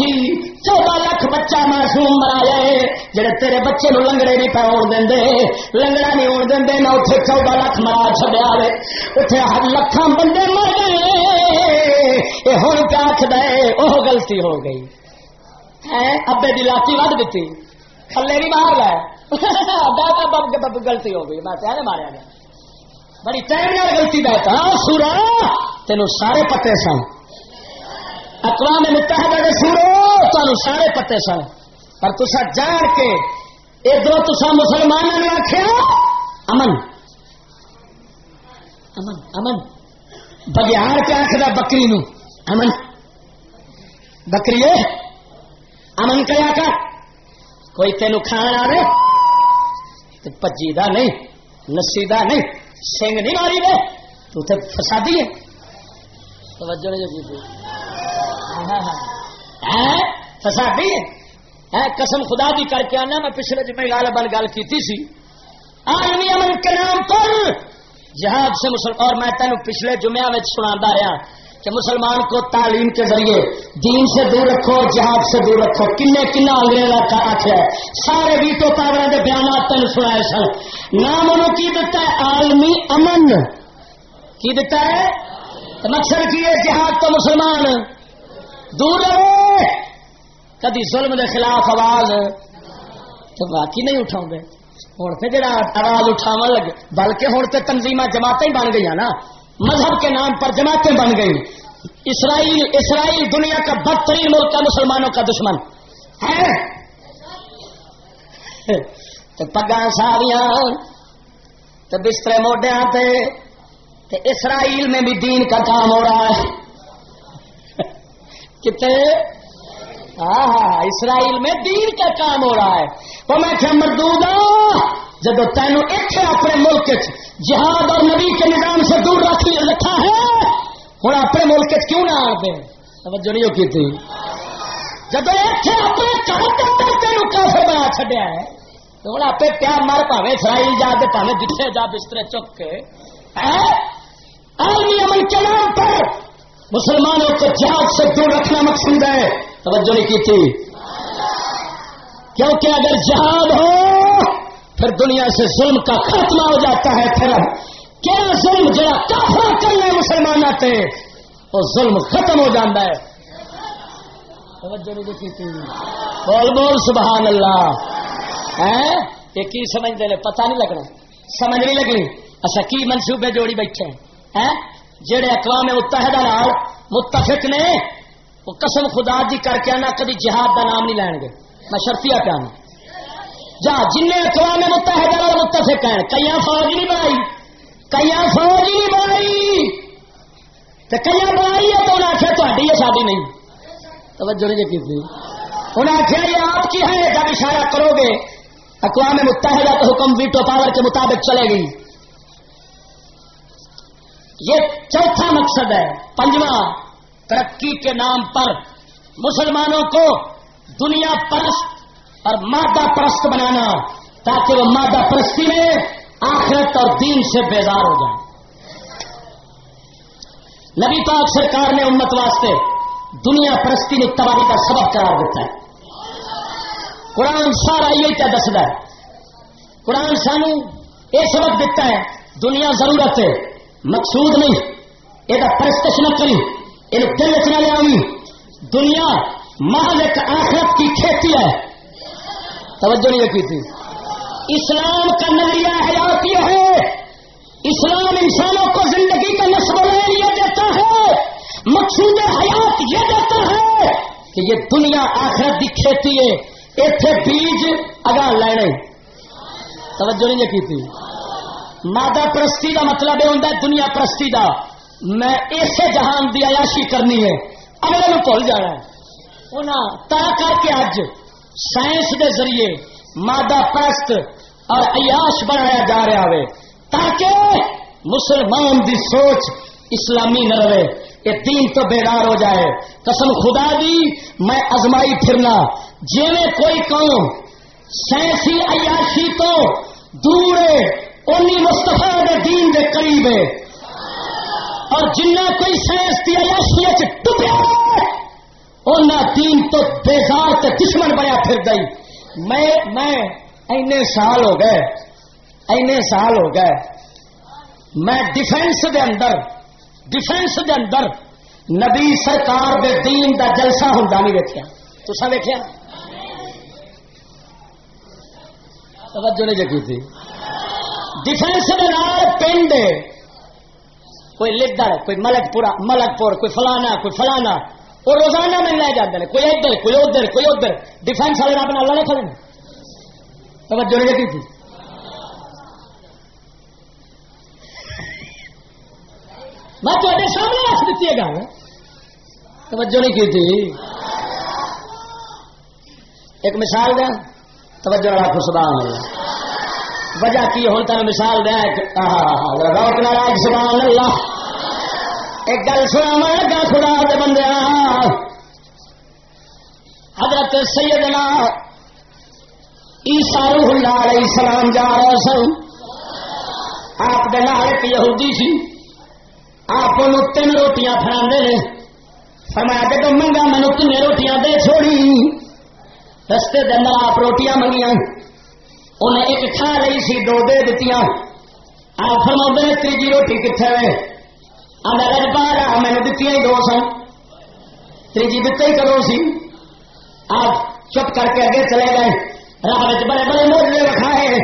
سی چودہ لاکھ بچہ معصوم مرا جائے جڑے تیرے بچے نو لنگڑے نہیں پہ دے، لنگڑا نہیں ہون دے، نہ اتنے چودہ لاکھ مرا چڑیا چڈیا اتنے ہر لکھان بندے مر گئے۔ یہ ہوں کیا آخد وہ گلتی ہو گئی۔ ابے کی لاتی ود دیتی تھلے نہیں مار گئے گلتی ہو گئی۔ میں پیارے ماریا گیا۔ بڑی ٹائم گلتی بیٹھا سورا! تینوں سارے پتے سن۔ اقوام متحدہ کے سورو تمہیں سارے پتے سن پر تسا جان کے ادھر تسا مسلمانوں نے آخیا امن۔ امن امن۔ بگیار کے آخر بکری نو امن۔ بکری امن کیا کر کوئی تین کھان آئے تو پجی دا نہیں نسی دا نہیں، سنگ نہیں ماری دے تو تے فسادی ہے۔ توجہ نہیں جی۔ ہاں، ہاں، ہاں۔ فسادی ہے۔ قسم خدا دی کر کے آنا، میں پچھلے جمعے لال بن گل کی سی۔ عالمی امن کے نام پر جہاد سے مسلمان اور میں تینوں پچھلے جمعہ میں سنا رہا کہ مسلمان کو تعلیم کے ذریعے دین سے دور رکھو، جہاد سے دور رکھو۔ کنے کنا انگریزا کا آخر ہے۔ سارے ویٹو پاور کے بیانات تین سنا سن۔ نام انہوں کی دیتا ہے؟ عالمی امن۔ کی دیتا ہے؟ مقصد کی ہے جہاد تو مسلمان۔ دور رہے۔ کدی ظلم کے خلاف آواز۔ تو باقی نہیں اٹھاؤ گے۔ ہوں پھر جا آواز اٹھاو لگے بلکہ ہوں تو تنظیم جماعتیں بن گئی نا۔ مذہب کے نام پر جماعتیں بن گئی۔ اسرائیل اسرائیل دنیا کا بدترین ملک کا مسلمانوں کا دشمن۔ ہے؟ تو پگا ساریاں تو بسترے موڈیا اسرائیل میں بھی دین کا کام ہو رہا ہے۔ کتنے؟ ہاں ہاں اسرائیل میں دین کا کام ہو رہا ہے۔ وہ میں کیا مردود جب تینوں اتنے اپنے ملک جہاد اور نبی کے نظام سے دور رکھ رکھا ہے ہوں اپنے ملک کیوں نہ آتے توجہ نہیں کی تھی؟ جب اتنے اپنے تینوں کافر بنا چڈیا ہے، تو ہوں آپ پیار مار پاوے اسرائیل جا کے پاوے جتنے جا بسترے چک کے۔ عالمی امن کے نام پر مسلمانوں کو جہاد سے دور رکھنا مقصود ہے۔ توجہ نہیں کی تھی۔ کیونکہ اگر جہاد ہو، پھر دنیا سے ظلم کا خاتمہ ہو جاتا ہے۔ پھر کیا ظلم جڑا کافر کرنے مسلمان آتے وہ ظلم ختم ہو جاتا ہے۔ توجہ نہیں کی بول بول، سبحان اللہ۔ یہ کی سمجھتے ہیں؟ پتہ نہیں لگنا سمجھ نہیں لگنی اچھا کی منصوبے جوڑی بیٹھے ہیں؟ جہے اقوام متحدہ نال متفق نے، وہ قسم خدا دی کر کے آنا کدی جہاد کا نام نہیں لین گے۔ میں شرطیا پیا جا جن اقوام متحدہ متفق ہیں کئی فوج نہیں بنائی کئی فوج نہیں بنائی۔ تو کئی بنائی ہے تو انہیں آخیا تاری ہے شادی نہیں۔ توجہ نہیں جی کی انہیں آخیا یہ آپ کی ہے، جب اشارہ کرو گے، اقوام متحدہ کا حکم، ویٹو پاور کے مطابق چلے گی یہ چوتھا مقصد ہے۔ پنجواں، ترقی کے نام پر۔ مسلمانوں کو دنیا پرست اور مادہ پرست بنانا، تاکہ وہ مادہ پرستی میں آخرت اور دین سے بیدار ہو جائے نبی پاک سرکار نے امت واسطے دنیا پرستی نے تباہی کا سبب قرار دیتا ہے۔ قرآن سارا یہ کیا دستا ہے۔ قرآن سانو یہ سبق دیتا ہے، دنیا ضرورت ہے۔ مقصود نہیں۔ یہ پرستش نہ کری یہ دل چ نہ لیا دنیا محل ایک آخرت کی کھیتی ہے۔ توجہ نہیں رکھی تھی۔ اسلام کا نظریہ حیات یہ ہے۔ اسلام انسانوں کو زندگی کا نصب یہ دیتا ہے۔ مقصود حیات یہ دیتا ہے کہ یہ دنیا آخرت کی کھیتی ہے۔ اتنے بیج اگا لینے توجہ نہیں رکھی تھی۔ مادہ پرستی کا مطلب یہ ہوتا ہے، دنیا پرستی کا میں اسے جہان کی عیاشی کرنی ہے۔ اگلے میں بھول جانا انہیں تا کر کے اج سائنس کے ذریعے مادہ پرست اور عیاش بنایا جا رہا ہے۔ تاکہ مسلمان دی سوچ اسلامی نہ رہے، یہ دین تو بیدار ہو جائے۔ قسم خدا دی، میں ازمائی پھرنا۔ جی کوئی قوم سائنسی عیاشی تو دور ہے مستفا دے دین دے قریب ہے۔ اور جنہ کوئی سائنس کی عیاشی ٹوٹا دین تو بےزار تے دشمن بنیا پھر گئی میں میں اینے سال ہو گئے، اینے سال ہو گئے۔ میں ڈیفینس دے اندر ڈیفینس دے اندر نبی سرکار دے دین دا جلسہ ہوں نہیں ویکیا تو سا ویکیا توجہ نہیں جگی تھی ڈیفینس پنڈ کوئی لیڈر کوئی ملک پورا، ملک پور، کوئی فلانا کوئی فلانا۔ وہ روزانہ میں لے جاتے ہیں، کوئی ادھر کوئی ادھر کوئی ادھر۔ ڈیفینس والے اپنا لڑے کھڑے توجہ نہیں جگی تھی۔ میں تے سامنے رکھ دیتی ہے گل۔ توجہ نہیں کی تھی۔ ایک مثال دیا توجہ رکھ سبحان اللہ۔ وجہ کی ہوں تین مثال دیا روک نہ راج سبحان اللہ ایک گل سنا میں لگا خدا دے بندے حضرت سیدنا عیسیٰ روح اللہ علیہ السلام جا رہے سن۔ آپ دے نال ایک یہودی سی۔ آپ تین روٹیاں فرا نے۔ فرمایا جب منگا مینو تین روٹیاں دے چھوڑی۔ رستے دن آپ روٹیاں منگیا انہیں ایک کھا رہی سی دو دے دیتی آپ فرما نے تیجی روٹی کتنے ہوئے آدھا پا مینو دیتی دو سن تیجی دتا ہی کرو سی آپ چپ کر کے اگے چلے گئے راہ بڑے بڑے موجے رکھائے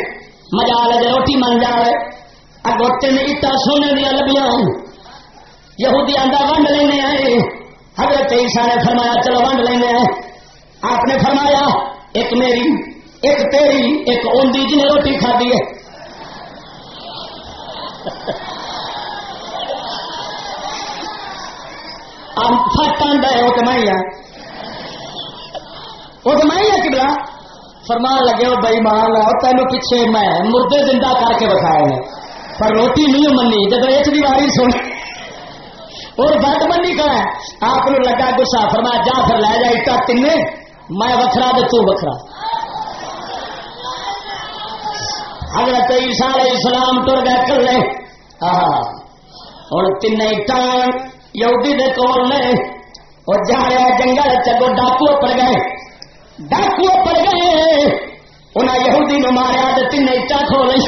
مزہ لے روٹی من جائے اگو تین اٹا سونے دیا لبیاں یہودی آدھا ونڈ لینے آئے حضرت عیسیٰ نے فرمایا چلو ونڈ لینے آئے آپ نے فرمایا ایک میری ایک تیری، ایک اوندی جن روٹی کھا دی ہے فٹ آدھا ہے، وہ تو میں وہ تو میں کبلا فرمان لگے وہ بئی مان تینوں پیچھے میں مردے زندہ کر کے بکھائے پر روٹی نہیں منی جب ایک دیواری سن۔ اور بٹ بنی کا آپ لگا گسا، فرمایا، جا پھر لے جا اٹا تین میں وکرا تو تو حضرت عیسیٰ علیہ السلام ٹر گئے کر لے۔ ہوں تین اٹان یہودی دے کول نے اور جا رہا جنگل چگو ڈاکو پڑ گئے۔ ڈاکو پڑ گئے۔ انہیں یہودی نو ماریا تو تین اٹا کھو لی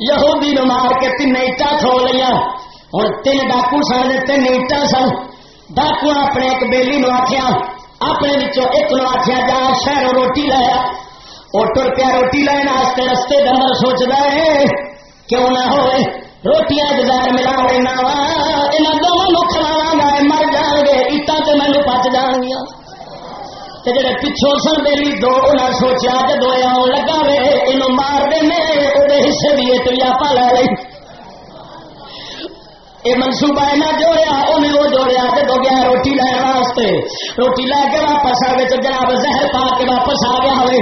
یہودی نو مار کے تین اٹا کھو لیا۔ ہوں تین ڈاکو سن تین اٹا سن۔ ڈاکو اپنے ایک بیلی نو آخیا اپنے ایک نو آخیا جا شہر روٹی لایا وہ ٹر پیا روٹی لائن واسطے رستے دن سوچ ہے کیوں نہ ہوئے؟ روٹیاں جزائر ملا لینا وا یہاں دونوں کھلاوا گا مر جان گے اٹا تو مینو پچ جان گیا جڑے پچھوں سن بیلی دو انہیں سوچا جدو آن لگا وے یہ مار دے وہ حصے بھی ایک آپ لے لی یہ منصوبہ نہ جوڑیا، انہیں وہ جوڑیا جب گیا روٹی لین واسطے۔ روٹی لے کے واپس آ گئے جناب زہر پا کے واپس آ گیا ہوئے۔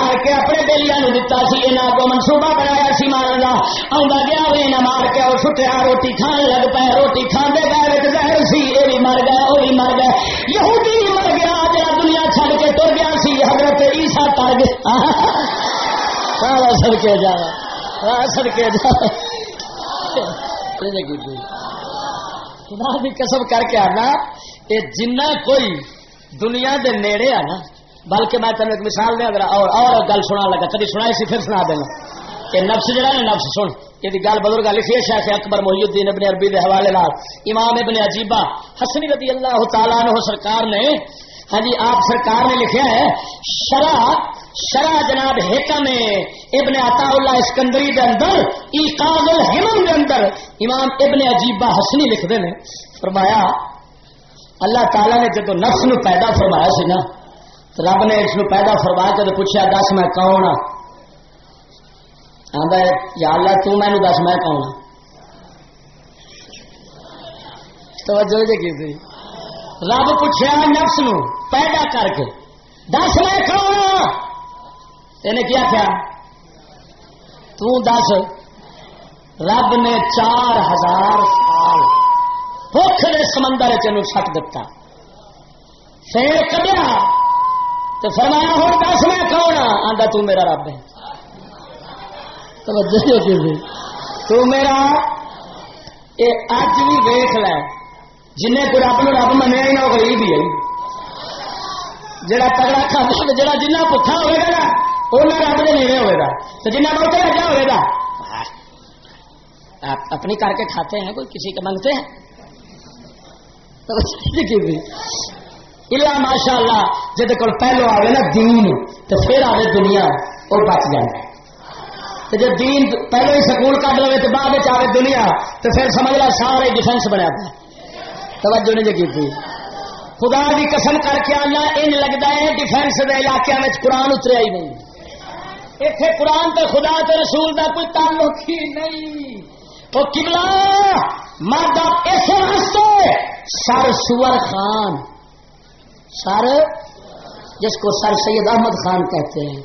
آ کے اپنے بےلیاں دتا سی یہاں کو منصوبہ بنایا سی مارن کا آؤں گیا ہوئے نہ مار کے اور چھٹیا روٹی کھان لگ پے۔ روٹی کھانے گئے زہر سی یہ بھی مر گیا وہ بھی مر گیا یہودی بھی مر گیا جا دنیا چھڑ کے تر گیا سی، حضرت عیسا تر گیا۔ سڑکے جا سڑکے جا۔ خدا بھی جی۔ قسم کر کے آنا یہ جنہ کوئی دنیا دے نیڑے آ نا، بلکہ میں تمہیں ایک مثال دیا اگر اور اور گل سنا لگا۔ کدی سنا سی پھر سنا دینا۔ کہ نفس جڑا نا، نفس سن۔ یہ گل بزرگ لکھی ہے شیخ اکبر محی الدین ابن عربی کے حوالے لال امام ابن عجیبہ حسنی رضی اللہ تعالیٰ عنہ سرکار نے ہاں جی آپ سرکار نے لکھا ہے شرح شرح جناب حکم ابن عطا اللہ اسکندری دے اندر، ایقاظ الحمم دے اندر۔ امام ابن عجیبہ حسنی لکھ دے نے فرمایا، اللہ تعالی نے جب نفس نو پیدا فرمایا سی نا رب نے اس نو پیدا فرما کے پوچھا دس میں کون ہاں آدھا یا اللہ، تو میں دس میں کون ہوں توجہ جی کی تھی۔ رب پوچھا نفس نو پیدا کر کے، دس میں کون ہوں کیا کیا؟ تس رب نے چار ہزار سال بخ نے سمندر چن سٹ دتا۔ پھر کدیا تو فرمایا، ہوں دس میں کون ہاں؟ آتا تو میرا رب ہے۔ جی تو میرا یہ اج بھی ویخ لے جن کو رب نو رب منیا ہی نہ غریب ہی ہے۔ جڑا تگڑا کھانا جڑا جنہ بھوکا ہوئے گا نا وہ رب کے نیڑے ہوئے گا تو جنہ بہت ہوئے گا آپ اپنی کر کے کھاتے ہیں کوئی کسی کے منگتے ہیں اللہ ماشاء اللہ جہد کو پہلو آئے نا دین تو پھر آئے دنیا وہ بچ جائے تو جب دین پہلے ہی سکول کٹ لے تو بعد آئے دنیا تو پھر سمجھ لا سارے ڈیفینس بنیا توجہ نہیں جی کی خدا کی قسم کر کے آنا ان لگتا ہے ڈیفینس کے علاقے میں قرآن اتریا ہی نہیں اتنے قرآن تے خدا تے رسول دا کوئی تعلق ہی نہیں۔ وہ کبلا مرد اس واسطے سر سور خان۔ سر جس کو سر سید احمد خان کہتے ہیں۔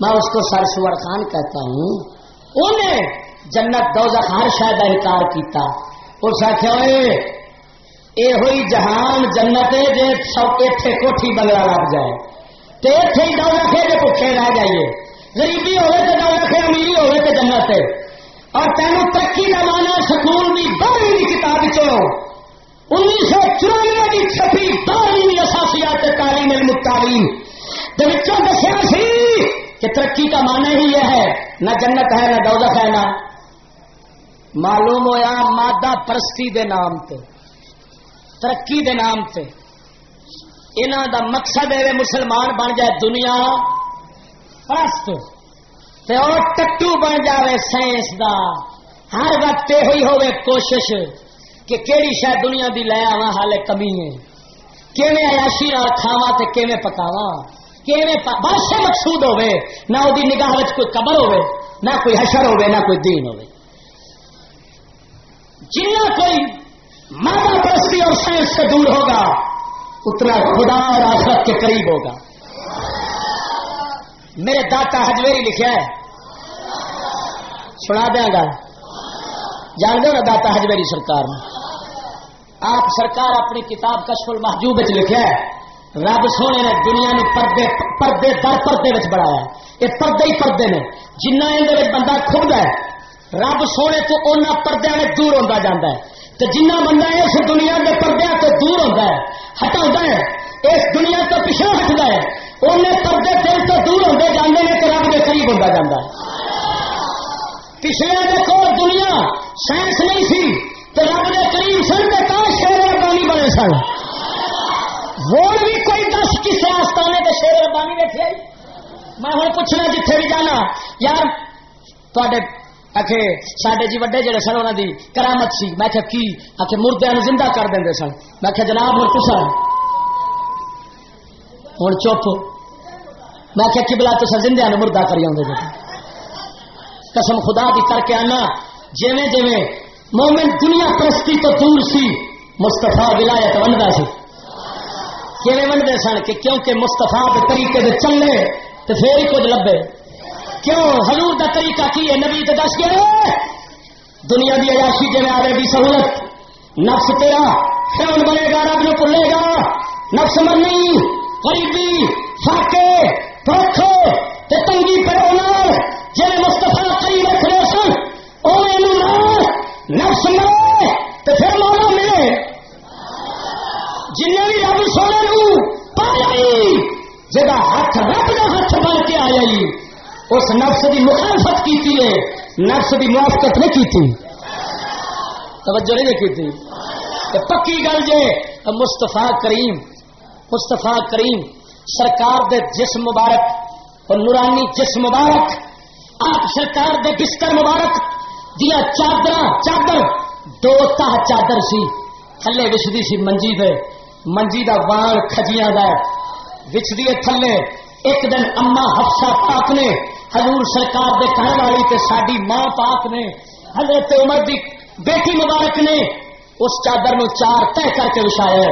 میں اس کو سر سور خان کہتا ہوں۔ انہیں جنت دو ہر شاید انکار کیتا۔ اس آخیا یہ ہوئی جہان جنت جی اتنے کوٹھی بنگلہ لگ جائے۔ تو اتنے ہی دو رکھے جی بھوکے رہ جائیے۔ غریبی ہوئے تو دو رکھے امیری ہوئے تو جنت ہے۔ اور تینوں ترقی کا مانا سکول کی بارہویں کتاب چلو انیس سو چورانوے کی چھپی بارہویں اثاسیات تعلیم علم تعلیم دسیا سی کہ ترقی کا مانا ہی یہ ہے، نہ جنت ہے، نہ دولت ہے، نہ معلوم ہوا مادہ پرستی دے نام تے، ترقی دے نام تے۔ انہوں دا مقصد ہے مسلمان بن جائے دنیا پرست تے اور ٹٹو بن جاوے سائنس دا ہر وقت یہ ہوئی ہوئے کوشش کہ کیڑی شاید دنیا دی لے آوا حالے کمی ہے کیویں عیاشی نال کھاوا تے کیویں پکاوا کیویں بادشاہ مقصود ہوے نہ وہ نگاہ وچ کوئی قبر ہوے نہ کوئی حشر ہوے نہ کوئی دین ہوے جنہ کوئی مادہ پرستی اور سائنس سے دور ہوگا، اتنا خدا اور آخرت کے قریب ہوگا۔ میرے داتا ہجویری لکھا ہے سنا دیا گا۔ جان دو نا داتا ہجویری سرکار آپ سرکار اپنی کتاب کشف المحجوب لکھا ہے رب سونے نے دنیا نے پردے پردے در پردے بڑھایا یہ پردے ہی پردے نے۔ جنہ اندر بندہ کھب ہے رب سونے تو ان پردے میں دور ہوتا جاتا ہے۔ تو جنہ بندہ اس دنیا کے پردے تو دور ہوتا ہے، ہٹا ہے، اس دنیا تو پچھا ہٹتا ہے۔ انہیں پردے دل تو دور ہوتے جانے میں تو رب کے قریب ہوتا جاتا ہے۔ پچھلے دیکھو دنیا سائنس نہیں سی تو رب کے قریب سن کے کہاں شیر ربانی بنے سن۔ وہ بھی کوئی دس کسی آستانے کے شیر ربانی بیٹھے میں ہوں پوچھنا جتھے بھی جانا۔ یار تے آخ سڈے جی وڈے جڑے سن انہوں کی کرامت سی۔ میں کہ کی؟ آخ مردے زندہ کر دیں سن۔ میں کہ جناب ہوں کسا ہوں چپ۔ میں کہ کبلا تو زندہ مردہ کری آؤں قسم خدا کی کر کے آنا۔ جیویں جیویں مومن دنیا پرستی تو دور سی مستفا ولایت وندا سی۔ کیویں ونڈتے سن کہ کیونکہ مستفا کے طریقے دے چلے تو پھر ہی کچھ لبے۔ کیوں؟ حضور دا طریقہ کی ہے؟ نبی تو دس کے دنیا کی عیاشی جی آئے گی سہولت۔ نفس تیرا خیال بنے گا، رب نو بھولے گا۔ نفس مرنی، غریبی، فاقے۔ پروکھو تنگی پر پڑو جی مستفا کئی رکھ رہے سن وہ نفس ملے تو پھر مولا ملے۔ جن بھی رب سونے پایا جا ہاتھ رب کا ہاتھ بن کے آیا اس نفس کی مخالفت کی ہے، نفس کی موافقت نہیں کی تھی توجہ نہیں کی تھی پکی گل جے مستفا کریم مستفا کریم سرکار دے جسم مبارک اور نورانی جسم مبارک، آپ سرکار دے بستر مبارک، دیا چادر چادر، دو تاہ چادر سی، تھلے وچدی سی منجی دے، منجی دا وان کھجیاں دا وچدی تھلے، ایک دن اما حفصہ پاک نے، حضور سرکار دے گھر والی تے ساڈی ماں پاک نے، حضرت عمر دی بیٹی مبارک نے، اس چادر نو چار طے کر کے وچھایا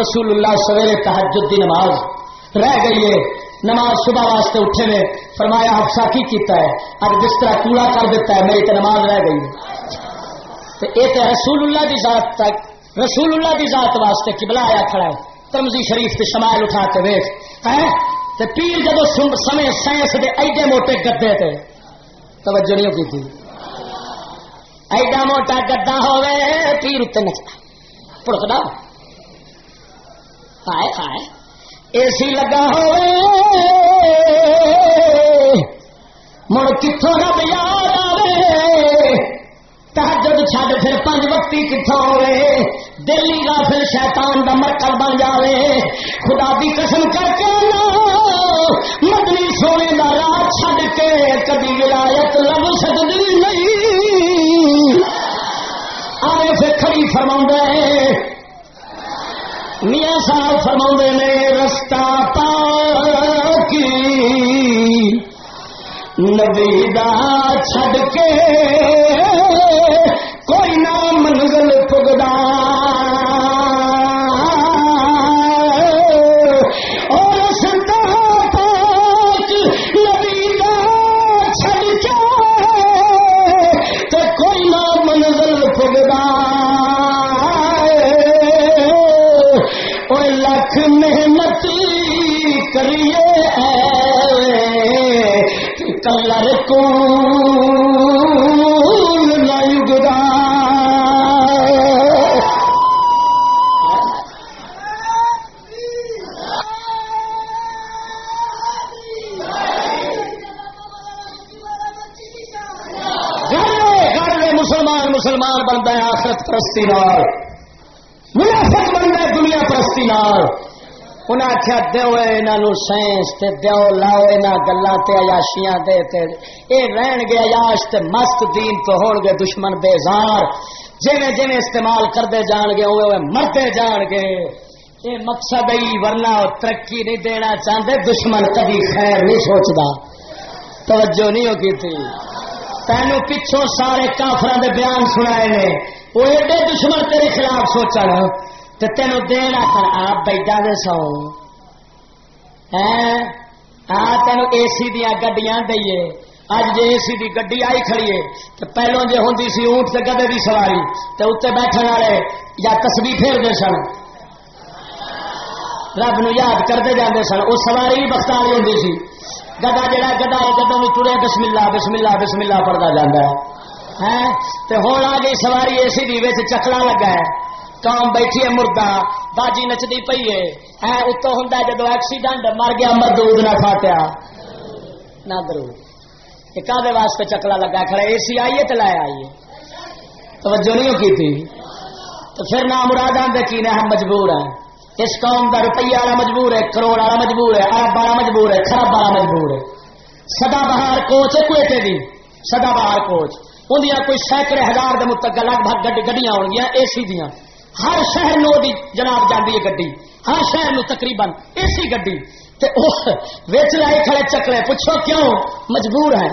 رسول اللہ سویرے تحجد دی نماز رہ گئی ہے۔ نماز صبح واسطے اٹھے نے فرمایا، حفصہ کی کیتا ہے؟ اب بستر کوڑا کر دیتا ہے، میری تو نماز رہ گئی تو یہ تو رسول اللہ کی ذات تک رسول اللہ کی ذات واسطے کبلا آیا کھڑا ہے۔ تمزی شریف کے شمائل اٹھا کے ویخ ہے پیر جب سمے سائنس کے ایڈے موٹے گدے تھے توجہ نہیں کی تھی۔ ایڈا موٹا گدا ہوئے پیر اتنے نچتا پڑکتا آئے آئے اے سی لگا ہو مڑ کتوں رب یاد آئے تحجد چھڈ پھر پانچ وقتی کتوں ہوئے۔ دلی کا پھر شیطان دا مرکز بن جاوے۔ خدا دی قسم کر کے مدنی سونے دا راہ چھڈ کے کبھی ولایت لب سکتی نہیں۔ آئے پھر کھڑی فرما میاں صاحب فرما نے رستہ پا کی نبی دا چھڈ کے کوئی نہ منزل پگدا آخیا دو یہاں سائنس دو لاؤ یہاں گلوں سے ایاشیاں دے یہ رہن گے ایاش تے مست دین تو ہو گے دشمن بےزار جیویں جیویں استعمال کرتے جان گے اوے مرتے جان گے یہ مقصد ہی ورنہ ترقی نہیں دینا چاہتے دشمن کبھی خیر نہیں سوچتا توجہ نہیں ہوگی تھی تینوں پچھوں سارے کافر دے بیان سنائے نے وہ ایڈے دشمن تیرے خلاف سوچا تو تین دین آخر آپ بیٹھا دے سو آ ہاں, تین اے سی دیا گڈیاں دئیے۔ اج جی اے سی دی گڈی آئی کھڑی ہے تو پہلوں جی ہوں سی اونٹ سے گدے دی سواری تو اتنے بیٹھنے والے یا تسبیح پھیر دے سن۔ رب نو یاد کرتے جاندے سن۔ وہ سواری بھی بخت والی ہوں سی۔ گدا جہا گدا ہے گدوں میں ٹرے بسم اللہ بسم اللہ بسم اللہ پڑھتا جانا ہے ہاں، ہوں آ گئی سواری اے سی دی چکلا لگا ہے۔ قوم بیٹھی ہے مردہ، باجی نچتی پی ہے۔ اتو ہوں جدو ایکسیڈنٹ مر گیا مردود نہ فاتیا نہ درو۔ کہ واسطے چکلا لگا کھڑا اے سی آئیے تو لایا آئیے توجہ نہیں کی تھی؟ تو پھر نہ مراد آدھے کی ہم مجبور ہیں۔ اس قوم کا روپیہ والا مجبور ہے، کروڑ والا مجبور ہے ارب والا مجبور ہے خراب والا مجبور ہے۔ سدا بہار کوچ ہے کوئٹے دی۔ سدا بہار کوچ۔ اندیاں کوئی سینکڑے ہزار کے متک لگ بھگ گڈیاں ہو گیا اے سی دیا ہر شہر نو دی جناب جاتی ہے گی ہر شہر نو تقریباً اسی گی ویچ لائے کھڑے چکلے، پوچھو کیوں؟ مجبور ہے۔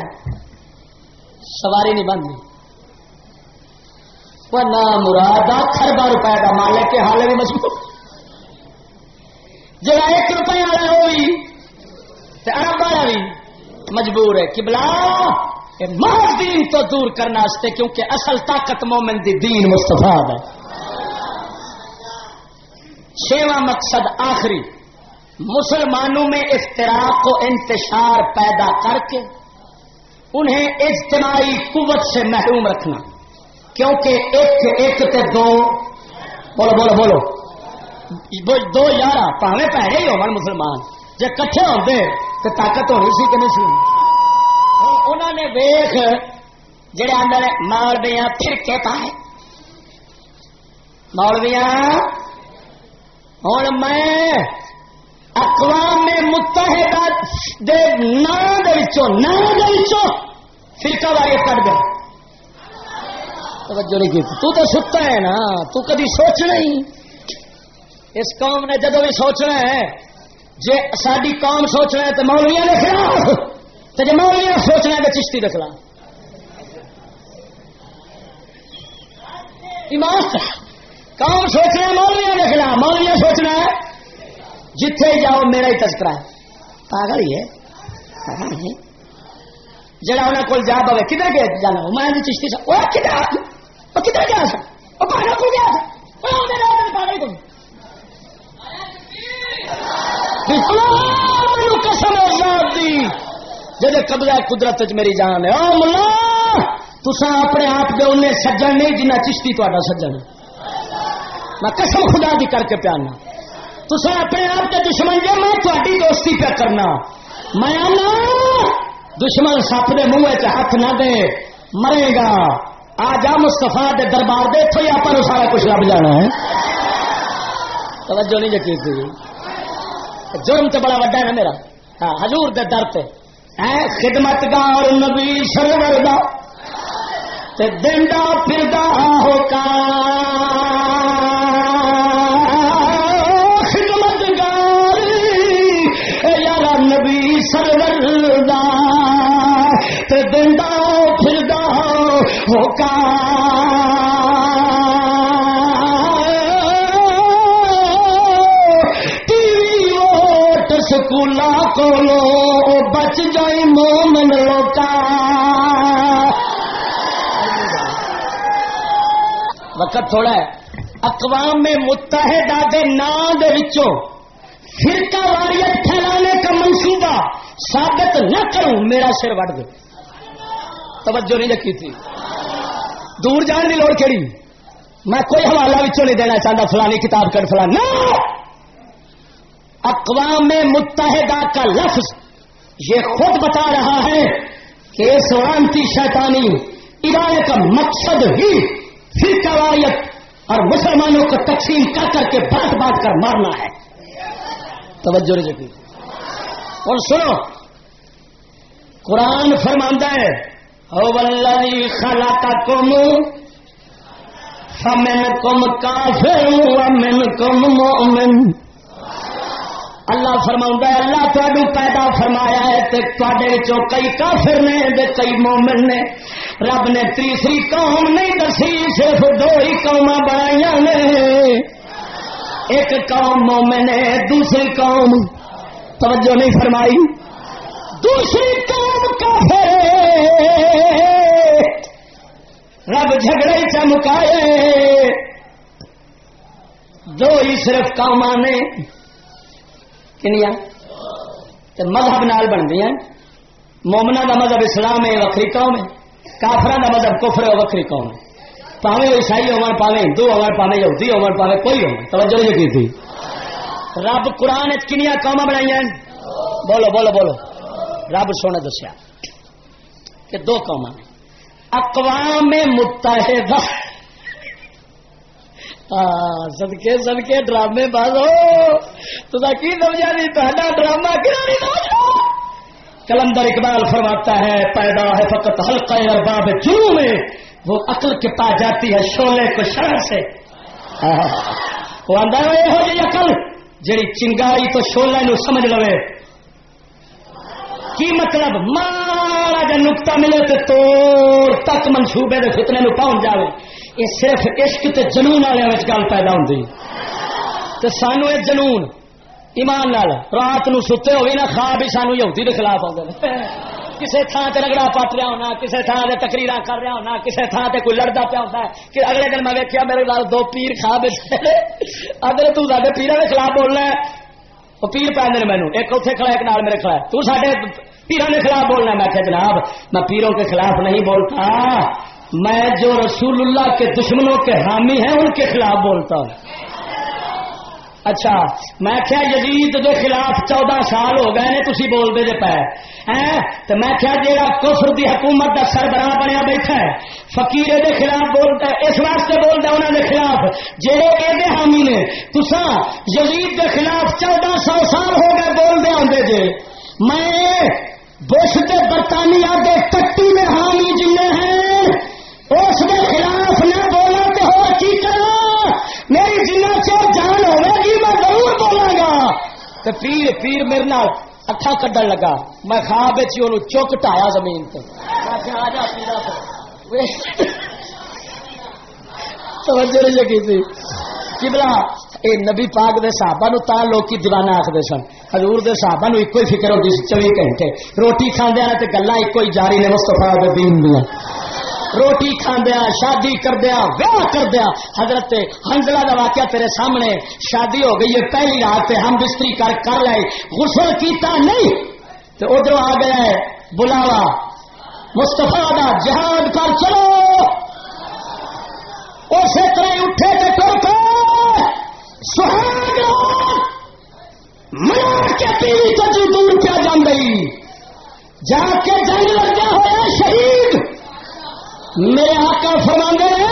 سواری نہیں بنتی نہ مراد خربا روپئے کا مالک کے حال بھی مجبور۔ جب ایک روپئے والا ہوئی تو ارب والا بھی مجبور ہے۔ کہ بلا محض دین تو دور کرنا کیونکہ اصل طاقت مومن دی دین مستفا ہے۔ چھواں مقصد آخری، مسلمانوں میں اختراق و انتشار پیدا کر کے انہیں اجتماعی قوت سے محروم رکھنا۔ کیونکہ ایک ایک تے دو، بولو بولو بولو۔ دو یار پاوے پیڑے ہی ہو مسلمان۔ جب کٹھے ہوتے تو طاقت ہونی سی کہ نہیں سی۔ انہوں نے ویخ جڑے آدھے مولویاں پھر کے پائے۔ مولویاں ہوں میں اقوام متحدہ دے نام نام فرقہ واری کر دے توجہ نہیں کی، تو تو ستا ہے نا، تو کدی سوچنا ہی۔ اس قوم نے جدو بھی سوچنا ہے جی ساری قوم سوچنا ہے تو مولویا نے خلاف تو جی مولویا سوچنا ہے تو چشتی کے خلاف۔ ایمان کون سوچنا مولویا کے خلاف مولویا سوچنا ہے۔ جتھے جاؤ، میرا ہی تذکرہ ہے۔ پاگل ہی ہے۔ جڑا انہیں کول جا پوے کدھر گیا جانا؟ میں چشتی سا وہ کدھر وہ کدھر گیا سا؟ وہ پاگل کو گیا تھا پاگل کو جب قبضہ قدرت چ میری جان ہے۔ او ملا! تسا اپنے آپ کے انہیں سجن نہیں جنہ چشتی تا سجن ہے۔ میں قسم خدا دی کر کے پیانا۔ تصا اپنے آپ کے دشمن جی میں تاری دوستی پہ کرنا۔ میں آنا، دشمن سپ دے منہ ہاتھ نہ دے، مرے گا۔ آ جا مستفا دے دربار دے تو ہی آپ سارا کچھ لب جانا ہے۔ توجہ نہیں یقین تھی جرم تو بڑا وڈا ہے نا میرا۔ ہاں حضور دے در تے۔ خدمت گار نبی سرور دا۔ تے دندا پھردا ہو کا تے دندا پھردا ہو کا سکولا کولو بچ جائی مومن لوکا۔ وقت تھوڑا ہے۔ اقوام متحدہ دے نام دے وچوں فرقہ واریت پھیلانے کا منصوبہ ثابت نہ کروں، میرا سر وٹ دے۔ توجہ نہیں رکھی تھی۔ دور جان کی لوڑ کہڑی میں کوئی حوالہ وچوں نہیں دینا چاہتا فلانی کتاب کر فلان۔ اقوام متحدہ کا لفظ یہ خود بتا رہا ہے کہ اس وانتی شیطانی ادارے کا مقصد ہی پھر قواعد اور مسلمانوں کو تقسیم کر کر کے بانٹ بانٹ کر مارنا ہے۔ توجہ رجی اور سنو، قرآن فرماندہ ہے خلا کم فمن کم کافر ومن کم مومن۔ اللہ فرما ہے، اللہ تھوڑی پیدا فرمایا ہے تے کئی کافر نے دے کئی مومن نے۔ رب نے تیسری قوم نہیں دسی، صرف دو ہی قوم بنائی نے۔ ایک قوم مومن ہے، دوسری قوم توجہ نہیں فرمائی۔ دوسری قوم کافر رب جھگڑے چمکائے دو ہی صرف قوم نے۔ کنیا مذہب نال بن گیا مومنا کا مذہب اسلام ہے، وکری قوم ہے۔ کافر کا مذہب کفر ہے، وکری قوم ہے۔ پاوے عیسائی ہو پاوے ہندو ہو پاوے یہودی ہو پاوے کوئی ہو توجہ نہیں کی تھی۔ رب قرآن کنیا قوم بنائی بولو بولو بولو۔ رب سونے دسیا کہ دو قوم اقوام متحدہ۔ سدکے سدکے ڈرامے بازو تو کی سمجھا نہیں پہلا ڈرامہ کلندر اقبال فرماتا ہے، پیدا ہے فقط ہلکا ارباب جرو میں۔ وہ عقل کے پاس جاتی ہے شولے کو شرح سے۔ وہ اندر یہ ہو جی عقل جڑی چنگاری تو شولہ نو سمجھ لو کی مطلب؟ مارا جا نکتا ملے تو توڑ، تک منصوبے کے فتنے نو پہنچ جائے یہ صرف عشق تے جنون والے گل پیدا ہوتی تو سانو یہ جنون ایمان نال رات نو ستے ہوئے نا، خواب ہی سانو یہودی کے خلاف آتے کسی تھان سے رگڑا پٹ رہا ہونا کسی تھان سے تقریر کر رہا ہونا کسی تھان سے کوئی لڑتا پیا ہوتا ہے۔ کہ اگلے دن میں ویکیا میرے لال دو پیر خواب اگر تے پیروں کے خلاف بولنا ہے۔ وہ پیر پہ مینو ایک اتنے کھڑا ایک نال میرے کھڑا تو سارے پیروں کے خلاف بولنا میں کہ جناب، میں پیروں کے خلاف نہیں بولتا۔ میں جو رسول اللہ کے دشمنوں کے حامی ہیں، ان کے خلاف بولتا ہوں۔ اچھا میں کیا یزید کے خلاف چودہ سال ہو گئے نے تھی بولتے جی پے۔ تو میں کیا جا کفر دی حکومت کا سربراہ بنیا بیٹھا ہے فقیر دے خلاف بولتا ہے، اس واسطے بولتا انہوں کے خلاف۔ جہے یہ حامی نے تسا یزید کے خلاف چودہ سو سال ہو گئے بولتے آتے جی میں بش کے برطانیہ کے کٹی میں حامی جن ہیں، اس کے خلاف تو پیر پیر میرے نال اکھا کڈن لگا۔ میں خواب چ چک ٹایا زمین تو توجہ نہیں لگی تھی کبلا اے نبی پاک دے صحابہ نو تا لوگ دیوانہ آخر سن۔ حضور دے صحابہ نو ایک فکر ہوتی چوبی گھنٹے۔ روٹی کھاندیا تے گلا ایک جاری نے مستفا دین دیا روٹی کھاندیا، شادی کردیا ویاہ کردیا۔ حضرت ہنزلہ کا واقعہ تیرے سامنے شادی ہو گئی ہے، پہلی رات ہم بستری کر کر لائے غسل کیتا نہیں تو ادھر آ گیا ہے بلاوا۔ مستفا دا جہاد کر چلو۔ اسی طرح اٹھے تو ٹر سہاگ کے پیوی تو دور پہ جان گئی۔ جا کے جنگ لگا ہوا شہید۔ میرے آقا فرما گئے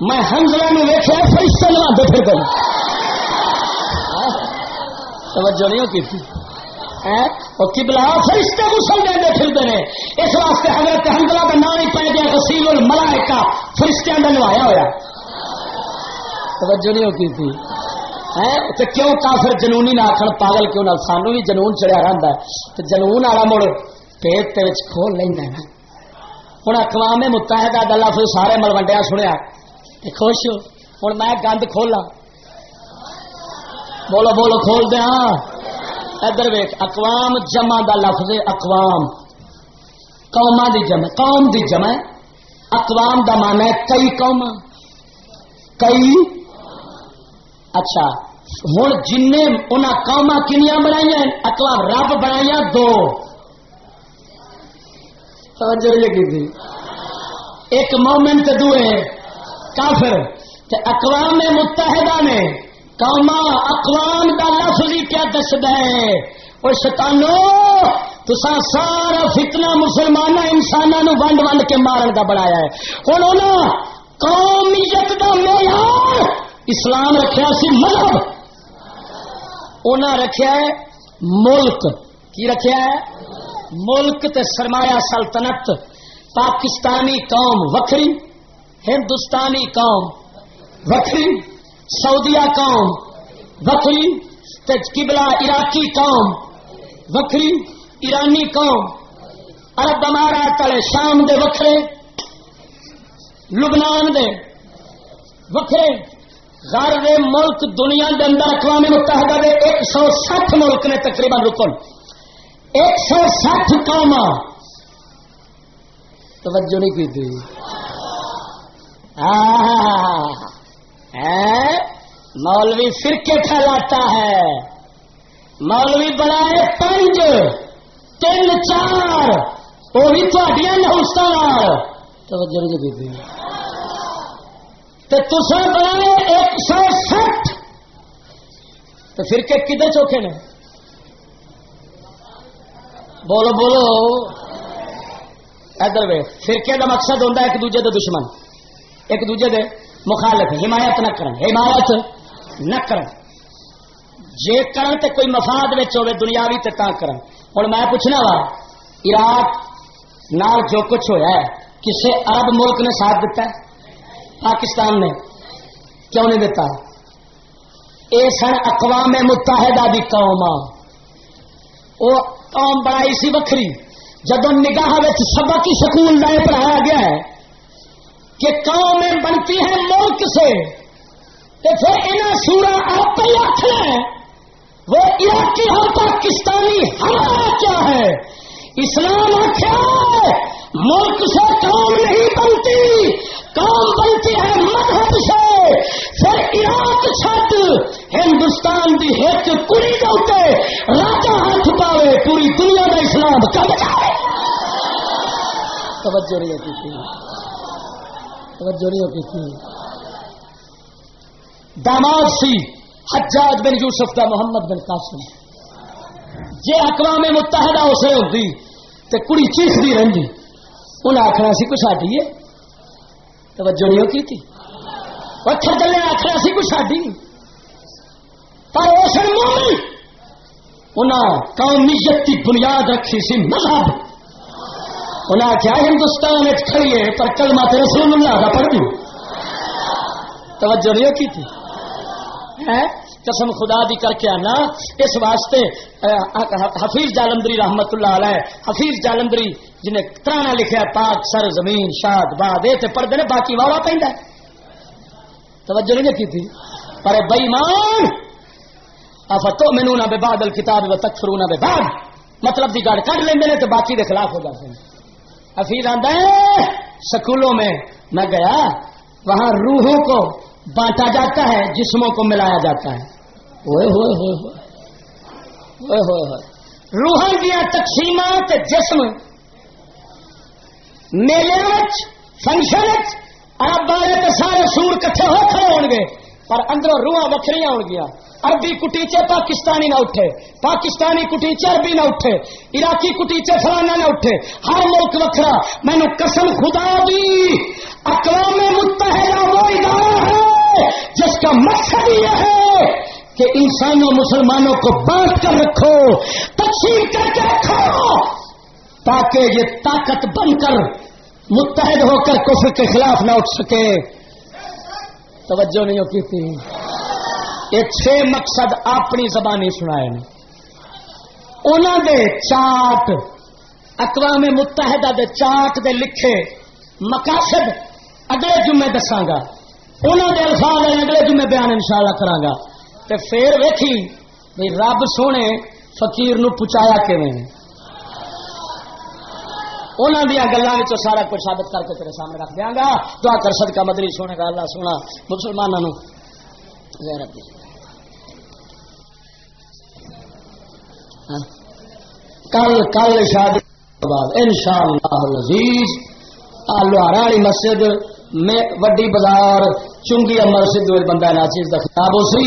میں ہنزلہ میں ویکیا فرشتے لوا دے پھر گئی توجہ نہیں ہوتی تھی؟ کبلا فرشتے مسل دے پھرتے ہیں۔ اس واسطے حضرت حنزلہ کا نام ہی پہ گیا غسیل الملائکہ، فرشتیاں کا نوایا ہوا توجہ نہیں ہوتی تھی؟ تو کیوں کافر جنونی نہ آخر پاگل کیوں نہ؟ سانو بھی جنون چڑیا رہتا ہے۔ تو جنون والا مڑ پیٹ کھول لینا نا ہوں اقوام متحدہ گلا پھر سارے ملوڈیا سنیا خوش ہوں میں گند کھولا بولو بولو کھول دیا ہاں۔ ادھر ویک اقوام جمع دا لفظ اقوام۔ قوما دی جمع، قوم دی جمع۔ اقوام دا مانا ہے کئی قوم کئی؟ اچھا۔ ہوں جن قوما کنیا بنائی اقوام رب بنایا دو۔ لگی تھی۔ ایک مومن تے دوے کافر تے اقوام متحدہ نے قوما اقوام دا لفظ ہی کیا دس دے وہ شتانو تسا سارا فتنا مسلمان انسانوں ونڈ ونڈ کے مارن کا بنایا ہے۔ ہوں قومیت کا معیار اسلام رکھا سی مذہب۔ انہیں رکھا ہے ملک۔ کی رکھا ہے؟ ملک تے سرمایہ سلطنت، پاکستانی قوم وکری ہندوستانی قوم وکری سعودیہ قوم وکری قبلہ عراقی قوم وکری ایرانی قوم ارب امارا تلے شام دے وکھرے، لبنان دے وکھرے، غرب ملک دنیا کے اندر اقوام متحدہ دے ایک سو سٹھ ملک نے تقریباً رکن۔ ایک سو سٹھ قوم توجہ نہیں کی تھی۔ مولوی فرقے پھیلاتا ہے۔ مولوی بنائے پنج تین چار۔ وہ بھی تھوڑی نوستان توجہ نہیں کی تھی۔ تو تصا بنائے ایک سو سٹھ۔ تو کے کدھر چوکھے نے؟ بولو بولو۔ ادھر وے فرقے کا مقصد ہوتا ہے ایک دوجے دے دشمن۔ ایک دوجے دے مخالف۔ حمایت نہ کرن، حمایت نہ کرن۔ جے کرن تے کوئی مفاد ہوے دنیاوی تے تا کرن۔ ہوں میں پوچھنا وا، عراق نال جو کچھ ہویا ہے، کسے عرب ملک نے ساتھ دیتا ہے؟ پاکستان نے؟ کیوں نہیں دیتا یہ سن اقوام متحدہ دی قوم وہ قوم بڑائی سی وکری جب نگاہ سبق کی سکول لائے پڑھایا گیا ہے کہ قوم بنتی ہے ملک سے، تو پھر انہیں سورا آپ ہی آخر ہے، وہ علاقی ہو پاکستانی ہمارا کیا ہے؟ اسلام آخر ملک سے قوم نہیں بنتی۔ قوم بنتی ہے مذہب سے۔ پھر عراق چھٹ، ہندوستان کی ایک کڑی کے اتنے راجا ہاتھ پاوے پوری دنیا کا اسلام کب جائے؟ توجہ نہیں ہوتی تھی۔ توجہ نہیں ہوتی تھی۔ داماد سی حجاج بن یوسف کا محمد بن قاسم۔ جی اقوام متحدہ اسے ہوتی تو کڑی چیخ چیختی رہی انہیں آخنا سی کچھ آتی ہے۔ توجہ نہیں ہوتی تھی۔ پتھر چلے آخر سی کچھ ساڈی پر اس مومن انہیں قومیت کی بنیاد رکھی سی مذہب۔ انہیں آخیا ہندوستان کھڑیے پر کل مات رسول اللہ کا پڑھ دوں توجہ نہیں ہوتی تھی۔ قسم خدا دی کر کے آنا۔ اس واسطے حفیظ جالندری رحمت اللہ علیہ، حفیظ جالندری جنہیں ترانا لکھا پاک سر زمین، شاد باد، یہ پڑھتے ہیں باقی والا پہ توجہ نہیں کی تھی؟ پر بئیمان افتو مینو نہ بے بادل کتاب و تکفرو نہ بے باد مطلب دی گاڑ کٹ لیں تو باقی کے خلاف ہو جاتے ہیں۔ حفیظ آتا ہے، سکولوں میں میں گیا، وہاں روحوں کو بانٹا جاتا ہے، جسموں کو ملایا جاتا ہے۔ ہوئے ہوئے ہوئے ہوئے۔ ہوئے ہوئے روحن دیا تقسیمات جسم، میلے فنکشن ارب بارے تو سارے سور کٹھے ہو کھڑے ہو گے، پر اندروں روح وکری ہو گیا عربی کٹیچے پاکستانی نہ اٹھے، پاکستانی کٹیچے عربی نہ اٹھے، عراقی کٹیچے فلانا نہ اٹھے۔ ہر ملک وکرا مینو قسم خدا دی، اقوام متحدہ وہ ادارہ ہے، جس کا مقصد یہ ہے کہ انسانوں مسلمانوں کو بانٹ کر رکھو، تقسیم کر کے رکھو، تاکہ یہ طاقت بن کر متحد ہو کر کفر کے خلاف نہ اٹھ سکے۔ توجہ نہیں ہوتی تھی؟ یہ چھ مقصد اپنی زبانی سنائے انہوں دے چاٹ، اقوام متحدہ دے چاٹ دے لکھے مقاصد اگلے جمعے دساگا انہوں دے الفاظ اگلے جمعے بیان انشاءاللہ شاء کرا تے پھر ویکھی بھائی رب سونے فقیر نو پچایا کیون انہوں دیا سارا کچھ ثابت کر کے تیرے سامنے رکھ دیا گا۔ دعا کر سد کا مدری سونے کا اللہ سونا مسلمانوں ہاں۔ کل کل شادی ان شاء اللہ عزیز لوہارا والی مسجد میں وڈی بازار چنگی امر سدھ بندہ ناچیز کا خطاب ہو سی۔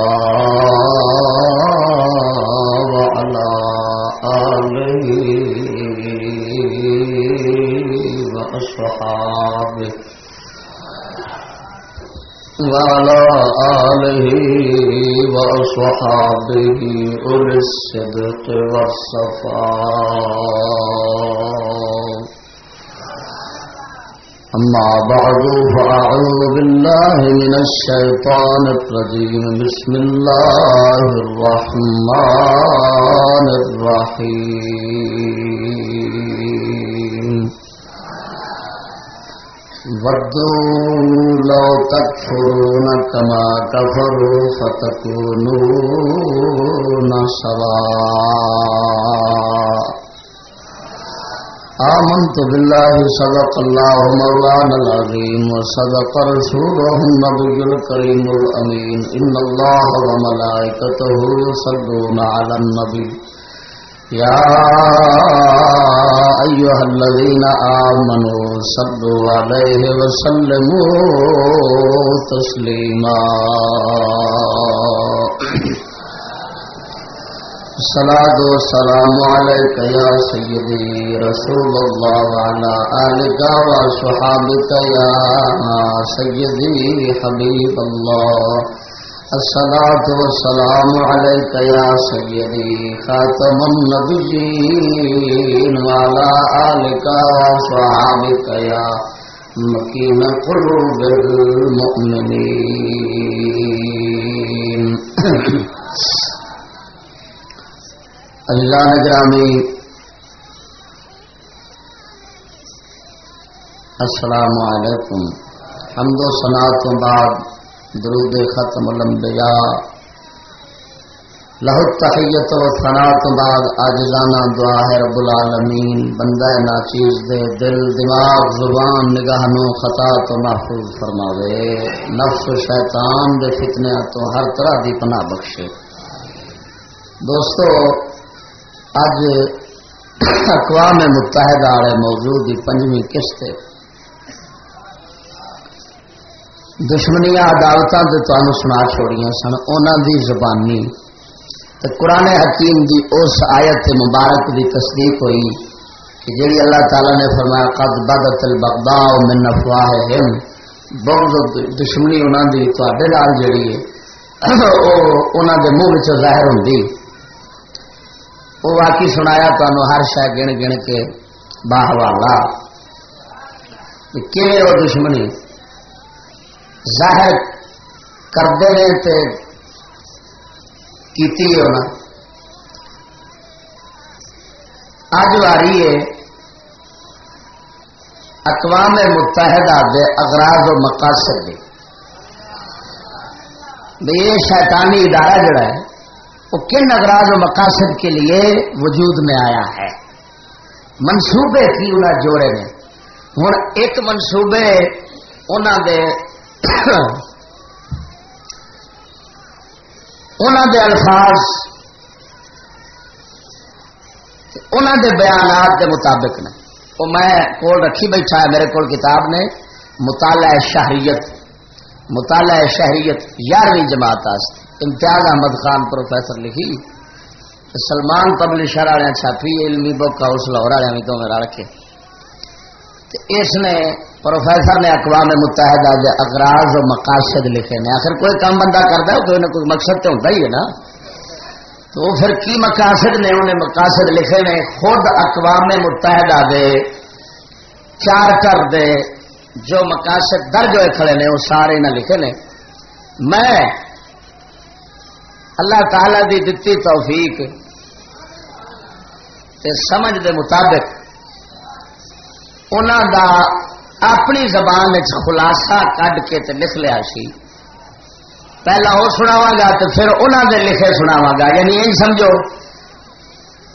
وعلى آله وصحابه أولي الصدق والصفاء. أما بعد، فأعوذ بالله من الشيطان الرجيم. بسم الله الرحمن الرحيم. ودوا لو تكفرون كما كفروا فتكونون سواء آمنت بالله صدق الله مولانا العظيم وصدق رسوله النبي الكريم الأمين إن الله وملائكته يصلون على النبي يا أيها الذين آمنوا صلوا عليه وسلموا تسليما. صلاة والسلام عليك يا سيدي رسول الله وعلى آلك وصحابك يا سيدي حبيب الله. الصلاة والسلام عليك يا سيدي خاتم النبيين وعلى آلك وصحابك يا مكين قلوب المؤمنين. اللہ نگرامی السلام علیکم حمد و سنا تو بعد. درود ختم الانبیاء. لہو تحیت و ثنا تو بعد آجزانہ دعا ہے رب العالمین. بندہ ناچیز دے دل، دماغ، زبان نگاہ نو خطا تو محفوظ فرماوے. نفس و شیطان دے فتنے تو ہر طرح دی پناہ بخشے. دوستو اج اقوام متحدہ والے موجود کی پنجویں قسط دشمنیاں عدالتوں سے تمہیں سنا چھوڑیاں سن انہوں دی زبانی تو قرآن حکیم دی اس آیت مبارک دی تصدیق ہوئی کہ جی اللہ تعالی نے فرمایا، قد بدت البغضاء من افواہہم بغض دشمنی انہوں دی تے نال جڑی ہے انہوں دے منہ وچ ظاہر ہوندی۔ وہ واقعی سنایا تمہیں ہر شہ گن گن کے باہوالا کہ وہ دشمنی؟ ظاہر کرتے ہیں کیتی ہونا اج آ رہی ہے اقوام متحدہ دے اغراض و مقاصد یہ شیطانی ادارہ جڑا ہے، وہ کن اغراض و مقاصد کے لیے وجود میں آیا ہے؟ منصوبے کی انہیں جوڑے نے۔ ہوں ایک منصوبے انہوں دے انہوں دے الفاظ انہوں دے بیانات کے مطابق نے۔ وہ میں کول رکھی بیٹھا ہے، میرے کو کتاب نے، مطالعہ شہریت مطالعہ شہریت یارویں جماعت امتیاز احمد خان پروفیسر لکھی۔ سلمان پبلشر والے چھاپی، علمی بک ہاؤس لاہور والے تو میرا رکھے۔ اس نے پروفیسر نے اقوام متحدہ اقراض و مقاصد لکھے نے۔ آخر کوئی کام بندہ کرتا ہے، کوئی نہ کوئی مقصد تو ہوتا ہی ہے نا۔ تو پھر کی مقاصد نے انہیں مقاصد لکھے نے؟ خود اقوام متحدہ دے، چارٹر دے، جو مقاصد درج ہوئے کھڑے نے، وہ سارے نہ لکھے نے۔ میں اللہ تعالی دی دتی توفیق تے سمجھ دے مطابق انہوں دا اپنی زبان خلاصہ کڈ کے تے لکھ لیا سی۔ پہلا وہ سناوا گا تو پھر انہوں دے لکھے سناوا گا۔ یعنی یہ سمجھو۔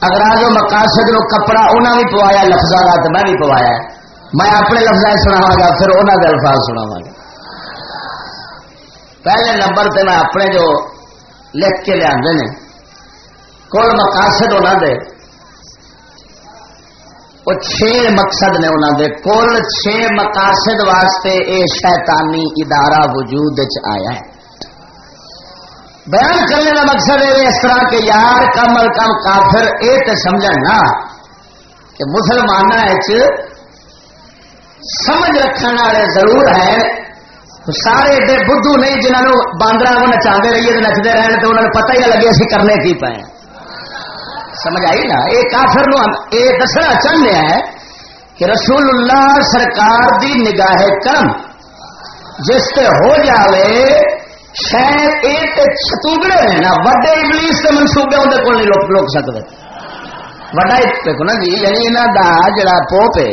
اگر آج مقاصد نو کپڑا انہوں بھی پوایا لفظ کا تو میں بھی پوایا۔ میں اپنے لفظ سناوا گا، پھر انہوں دے الفاظ سناوا گا۔ پہلے نمبر تے میں اپنے جو لکھ کے لیا کل مقاصد انہوں دے۔ وہ چھ مقصد نے انہوں دے کل چھ مقاصد واسطے اے شیطانی ادارہ وجود آیا ہے۔ بیان کرنے کا مقصد ہے اس طرح کہ یار کم از کم کافر یہ تو سمجھ نا کہ مسلمان سمجھ رکھنے والے ضرور ہے سارے ایڈے بدھو نہیں جنہوں باندر کو نچا رہیے نچتے رہے تو انہوں نے پتہ ہی نہ لگے اسی کرنے کی پائے سمجھ آئی نا؟ یہ کافر نو یہ دسنا چاہتے ہیں کہ رسول اللہ سرکار دی نگاہ کرم جس سے ہو جاوے، شاید ایک چھتوگڑے ہیں نا، وڈے انگلش کے منصوبے اندر کو نہیں لوک لوک سکتے وڈا دیکھو نا جی یعنی انہوں کا جڑا پوپ ہے،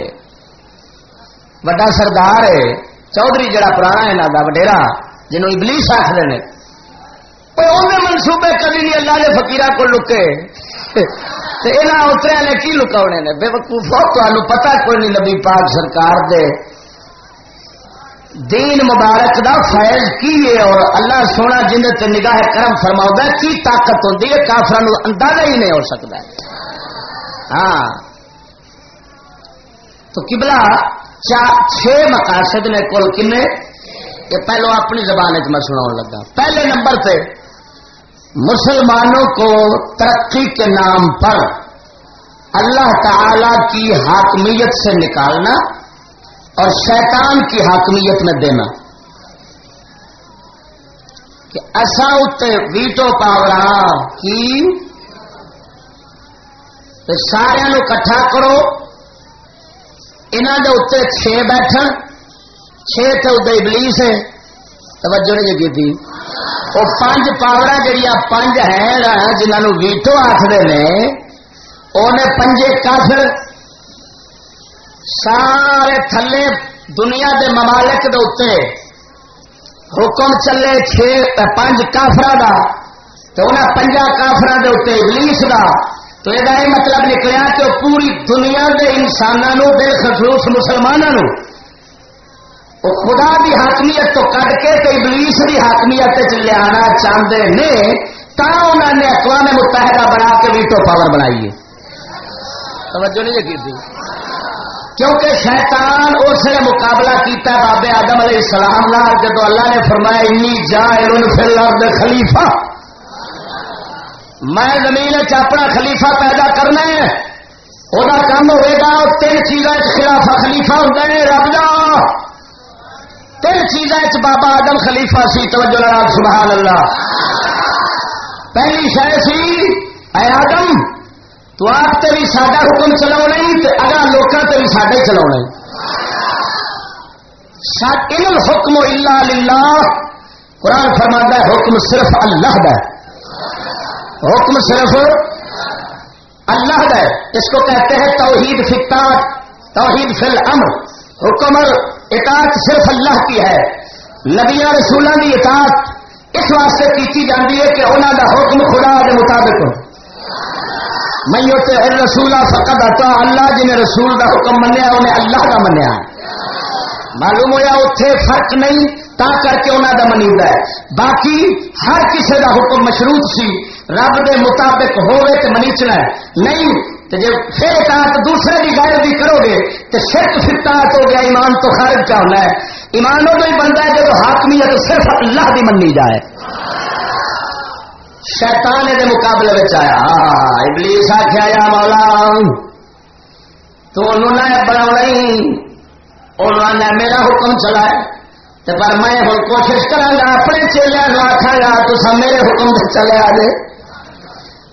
وڈا سردار ہے، چودھری جڑا پرانا ہے نا وڈیرا، جنہوں ابلیس آخر نے۔ منصوبے کبھی نہیں اللہ کے فکیر کو لکے۔ یہاں اتریا نے کی لکاؤنے نے بے وقوف تمہیں پتا کوئی نہیں نبی پاک سرکار دے دین مبارک دا فیض کی ہے اور اللہ سونا جن نگاہ کرم فرما کی طاقت ہوتی ہے کافر اندازہ ہی نہیں ہو سکتا ہاں تو کبلا چھ مقاصد نے کل کن یہ پہلو اپنی زبان میں سنا لگا پہلے نمبر پہ مسلمانوں کو ترقی کے نام پر اللہ تعالی کی حاکمیت سے نکالنا اور شیطان کی حاکمیت میں دینا کہ ایسا اتنے ویٹو پاور کی سارا کٹھا کرو انہوں کے اتنے چھ بیٹھ چھ تو ادے ابلیس ہے، توجہ نہیں کی وہ پانچ پاور جہیا پانچ ہیں جنہوں ویٹو آخر نے انہیں پنجے کافر سارے تھلے دنیا دے ممالک دے اتنے حکم چلے چھ پانچ کافر دا تو انہیں پنجا کافر دے اتنے ابلیس دا تو یہ مطلب نکلیا کہ پوری دنیا دے انسانوں بے خصوص مسلمانوں وہ خدا دی حاکمیت تو کٹ کے تو ابلیس دی حاکمیت لیا چاہتے ہیں تا انہوں نے اقوام متحدہ بنا کے ویٹو پاور بنائی ہے۔ توجہ نہیں کی تھی کیونکہ شیطان اس نے مقابلہ کیتا بابے آدم علیہ السلام لال جب اللہ نے فرمایا انی جا الارض خلیفہ میں زمین اپنا خلیفہ پیدا کرنا ہے۔ وہ کام ہوئے گا تین چیزوں خلاف خلیفہ ہوتا ہے رب جا تین چیزوں بابا آدم خلیفہ سی، توجہ سبحان اللہ۔ پہلی شہ سی، اے آدم، تو آپ تے بھی سڈا حکم چلا اگر لوگوں تے بھی سڈے چلا حکم اللہ للہ، قرآن فرما ہے، حکم صرف اللہ دا حکم صرف اللہ ہے۔ اس کو کہتے ہیں توحید فکار توحید فل امر حکمر اطاعت صرف اللہ کی ہے۔ نبیا رسولوں کی اطاعت اس واسطے کی جاتی ہے کہ انہوں کا حکم خدا کے مطابق ہو۔ میں رسولہ فقط آتا اللہ جن رسول کا حکم منیا انہیں اللہ کا منیا معلوم ہوا اتے فرق نہیں، تا کر کے انہوں کا منی ہے۔ باقی ہر کسی کا حکم مشروط سی، رب دے مطابق ہوئے تو منیچنا ہے۔ نہیں تو جب پھر اطاعت دوسرے کی غیر بھی کرو گے تو شرک فطاعت ہو گیا، ایمان تو خارج کا ہونا ہے؟ ایمان تو ہی بنتا ہے جب حاکمیت صرف اللہ بھی منی جائے۔ شیطان دے مقابلے میں آیا۔ ہاں، ابلیس آخیا یا مولا، تو انہوں نے بنا انہوں نے میرا حکم چلایا۔ پر میں ہوں کوشش کرا گا، اپنے چیلیا آخا گا تو سب میرے حکم سے چلے آ جائے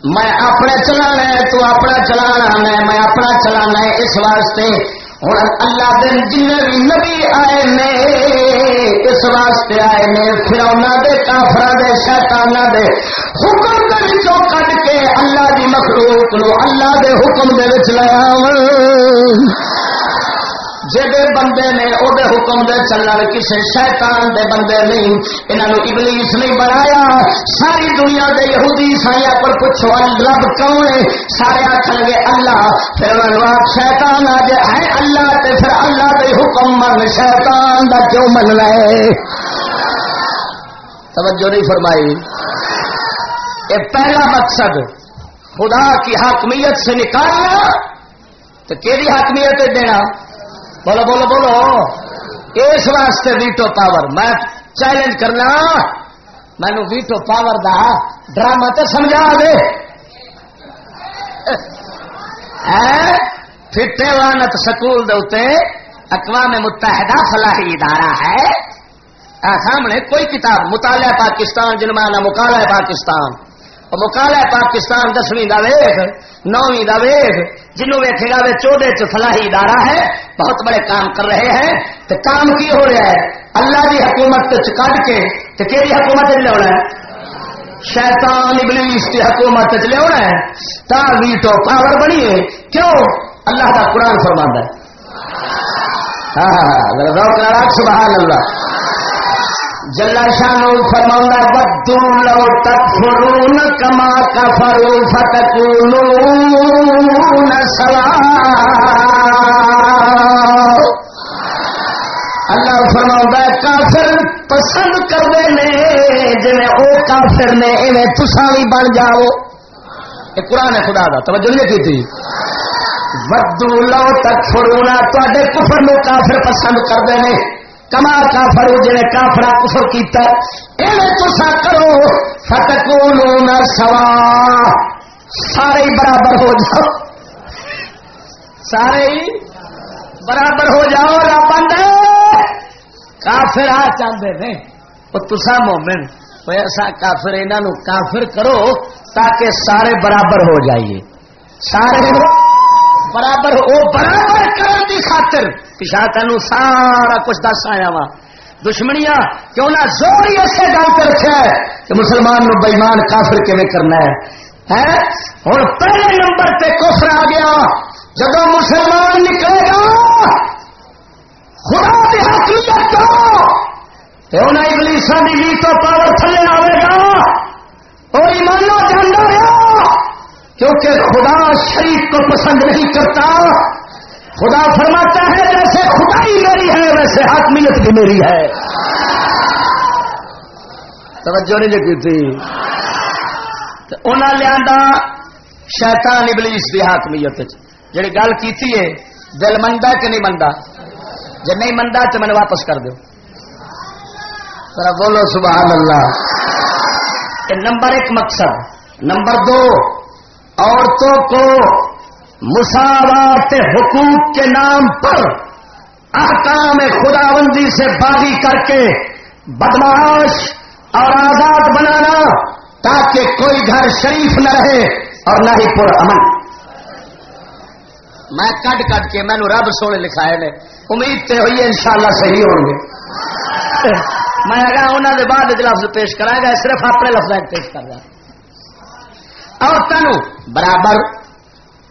میں اپنے چلانا ہے، تو اپنا چلانا ہے، میں اپنا چلانا ہے اس واسطے۔ ہوں اللہ دن جن بھی نبی آئے نے اس واسطے آئے نے پھر دے کافر دے شیطان دے۔ حکم کے بچوں کٹ کے اللہ کی مخلوق لو اللہ دے حکم دے لایا۔ جہے بندے نے وہ حکم دے چلن کسی شیطان دے بندے نہیں انہوں ابلیس نہیں بنایا۔ ساری دنیا دے یہودی عیسائی پر پوچھو، رب کون ہے؟ سارے آخر گے اللہ۔ پھر انہوں آپ شیطان آ جائے۔ ہے اللہ؟ تے پھر اللہ دے حکم من شیطان دا کیوں من رہے توجہ نہیں فرمائی۔ یہ پہلا مقصد، خدا کی حاکمیت سے نکالنا تو کہڑی حاکمیت دینا؟ بولو بولو بولو۔ اس واسطے ویٹو پاور۔ میں چیلنج کرنا، مینو ویٹو پاور دا ڈرامہ تو سمجھا دے۔ فٹے وانت سکول دے اقوام متحدہ فلاحی ادارہ ہے۔ سامنے کوئی کتاب، مطالعہ پاکستان جنمانا مکالا پاکستان۔ مکالا پاکستان دسویں کا ویخ، نویں کا ویخ۔ جنوں ویکے گا چودہ چ فلاحی ادارہ ہے، بہت بڑے کام کر رہے ہیں۔ تو کام کی ہو رہا ہے؟ اللہ کی حکومت کٹ کے تو کہڑی حکومت لیا ہے؟ شیطان ابلیس کی حکومت لیا ہے۔ تا ویٹو پاور بنی ہے۔ کیوں؟ اللہ کا قرآن فرما ہے۔ ہاں ہاں, ہاں، سبحان اللہ۔ جلا شانو فرما بدو لو تک فرون کما کا فرو فتکون سلا اللہ فرما کافر پسند کرتے ہیں جی وہ کافر نے ایویں تسا بھی بن جاؤ. یہ قرآن خدا کا توجہ نہیں کی ودو لو تک فرونا تے کفر نو کافر پسند کرتے ہیں۔ کما کافر جی کافرا کفر کیتا تسا کرو فتکولو نہ سوا۔ سارے برابر ہو جاؤ۔ سارے برابر ہو جاؤ، رب کافر آ چاہتے ہیں وہ تسا مومن۔ ایسا کافر انہوں کافر کرو تاکہ سارے برابر ہو جائیے۔ سارے برابر وہ برابر کرنے کی خاطر۔ پچھا تین سارا کچھ دس آیا وا۔ دشمنیاں، کیوں نہ زور ہی ایسے گل کر رکھا ہے کہ مسلمان نو بےمان کافر کیون کرنا ہے۔ ہوں پہلے نمبر پہ کفر آ گیا۔ جب مسلمان نکلے گا، خدا کی حقیقت تو انہیں انگلشوں کی بھی تو پاور تھلے آئے گا۔ وہ ایمانو جانا رہا۔ کیونکہ خدا شریف کو پسند نہیں کرتا، خدا فرماتا ہے، جیسے خدا ہی میری ہے، ویسے حاکمیت بھی میری ہے۔ توجہ نہیں لگی تھی۔ انہیں لیا شیطان ابلیس کی حاکمیت جی گل کی ہے، دل منتا کہ نہیں منتا جی نہیں منتا تو میں واپس کر دو بولو سبحان اللہ۔ نمبر ایک مقصد، نمبر دو عورتوں کو مساوات حقوق کے نام پر احکام خدا بندی سے باغی کر کے بدماش اور آزاد بنانا تاکہ کوئی گھر شریف نہ رہے اور نہ ہی پر امن۔ میں کٹ کٹ کے میں رب سونے لکھائے نے۔ امید تے ہوئی ان شاء اللہ صحیح ہوں گے۔ میں اگر انہوں نے بعد لفظ پیش کرا گا، صرف اپنے لفظ پیش کر رہا عورتوں برابر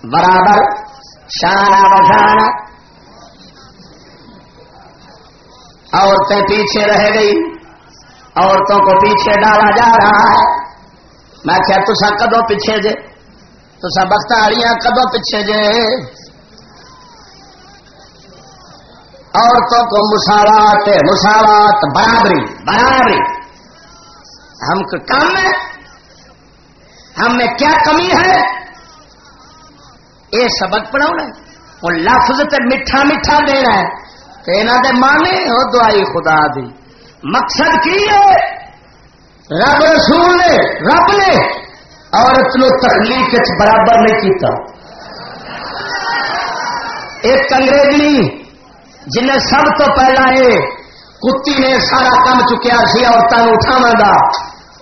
برابر، شانہ بشانہ۔ عورتیں پیچھے رہ گئی، عورتوں کو پیچھے ڈالا جا رہا ہے۔ میں کیا تسا کدو پیچھے جے؟ تسا بختاریاں کدو پیچھے جے؟ عورتوں کو مساوات مساوات، برابری برابری۔ ہم کام ہے۔ ہم میں کیا کمی ہے؟ یہ سبق پڑھاؤ وہ لفظ تے میٹھا میٹھا دینا ہے۔ کہ یہاں دے مانے ہو دعائی خدا دی۔ مقصد کی ہے؟ رب رسول نے، رب نے عورت نو تخلیق برابر نہیں کیتا۔ ایک انگریزی، جنہیں سب تو پہلا یہ کتی نے سارا کام چکیا سی عورتوں اٹھاوا گا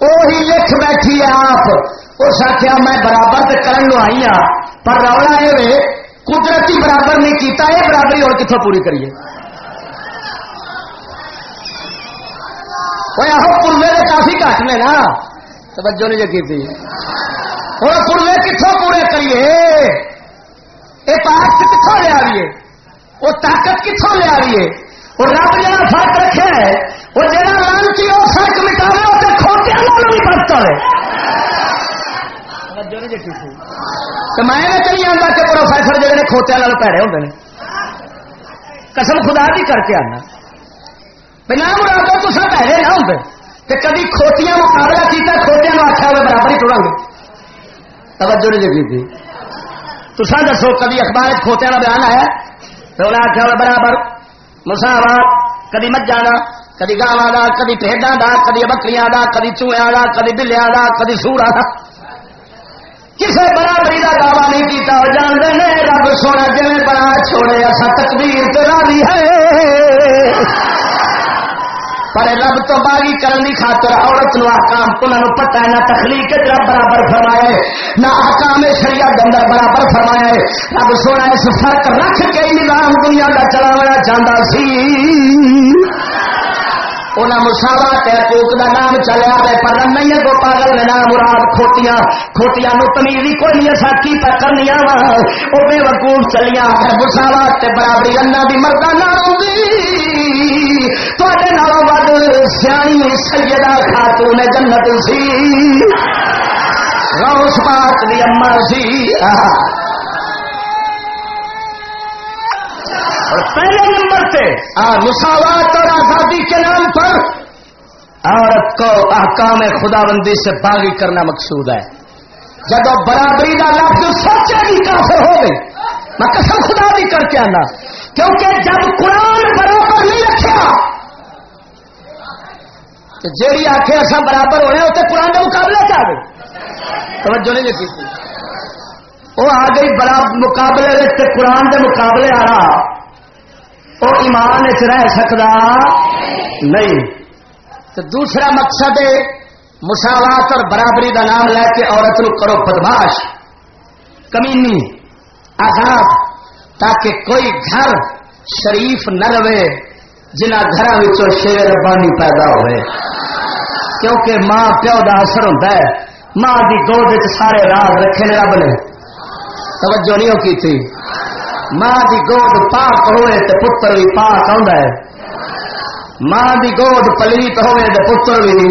وہی لکھ بیٹھی ہے آپ۔ اس آخیا میں برابر تو کرن آئی ہوں پر رولا یہ قدرتی برابر نہیں کیتا یہ برابری اور کتوں پوری کریے؟ پورے کافی گھٹ نے نا۔ توجہ نہیں جگی تھی۔ ہوں پورے کتوں پورے کریے؟ یہ پاک کتوں لیا رہی ہے وہ طاقت کتوں لیا رہی ہے وہ رب جہاں فرق رکھا ہے وہ جہاں لانچی وہ فرق مٹا رہے وہ کھوٹیا بھی پرتا ہے تو میں کہیں آتا کہ پروفیسر جہے کھوتیا پیڑے ہوتے ہیں قسم خدا بھی کر کے آنا بنا مراد تو سب پیسے نہ ہوں تو کبھی کھوتیاں مقابلہ کیا کھوتیا آخیا ہوئے برابر ہی توڑا گے توجہ نہیں جگی تھی تو دسو کبھی اخبار کھوتیا کا بیان آیا تو انہیں آخیا ہوئے برابر مساوات کدی مجھا کا کدی گاواں کا کدی پیڈا کا کدی بکریاں کا کدی چوہیا کا کدی بلیا کا کدی سورا کا کسی برابری کا دعوی نہیں کیتا جانتے ہیں رب سونا جی بنا چھوڑے اصا تقدیر تیرا بھی ہے۔ پر رب تو باغی کرنے کی خاطر عورت نو آکام انہوں پتا ہے، نہ تخلیق رب برابر فرمایا ہے نہ آکام شریعت کے اندر برابر فرمایا ہے رب سونا اس فرق رکھ کے نظام دنیا کا چلاونا چاہتا سی۔ انہیں مساوات حقوق کا نام چلیا ہے پر نہیں کو پاگل نے نام مراد کھوتیاں کھوتیاں نو تمیز کوئی نہیں ایسا کی پہ وا وہ بے وقوف چلیا ہے مساوات برابری انا بھی مردا نہ ہوگی تے نالوں ود سیانی سیدہ خاتون جنت سی روس پاک دی اما سی اور پہلے نمبر پہ مساوات اور آزادی کے نام پر عورت کو احکام خدا بندی سے باغی کرنا مقصود ہے۔ جب برابری کا لفظ سوچے گی کافر ہو گئی، میں قسم خدا بھی کر کے آنا، کیونکہ جب قرآن برابر نہیں رکھا، تو جیڑی آخر اصل برابر ہوئے اسے قرآن کا مقابلہ چاہ گئی۔ توجہ نہیں لگی۔ وہ آ گئی برابر مقابلے قرآن کے مقابلے آ رہا۔ وہ ایمان رہ سکتا نہیں۔ تو دوسرا مقصد ہے مساوات اور برابری کا نام لے کے عورت نو کرو بدماش، کمینی، آزاد، تاکہ کوئی گھر شریف نہ رہے جنہ گھر شیر ربانی پیدا ہوئے۔ کیونکہ ماں پیو کا اثر ہوتا ہے، ماں کی گود سارے راز رکھے رب نے۔ توجہ نہیں کی تھی۔ ماں کی گود پاک ہوئے تو پتر بھی پاک آ ماں کی گود پلیت ہوئے تو پتر بھی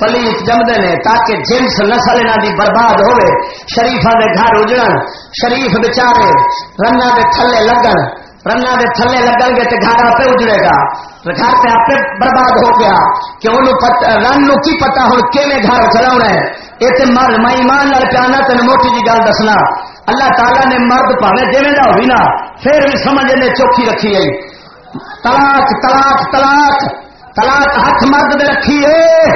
پلیت جمدے نے تاکہ جنس نسل انہوں کی برباد ہوئے شریفا کے گھر اجڑن شریف بچارے رنا کے تھلے لگن رنا کے تھلے لگن گے تو گھر آپ اجڑے گا گھر پہ آپ برباد ہو گیا کہ انہوں رن نو کی پتا ہوں کہ گھر چلا ہے یہ تو مر میں ایمان پیانا تین موٹی جی گل دسنا اللہ تعالیٰ نے مرد پاوے جی کا ہوئی نا، پھر بھی سمجھ نے چوکھی رکھی ہے۔ تلاک تلاک تلاک تلاک ہاتھ مرد نے رکھی ہے۔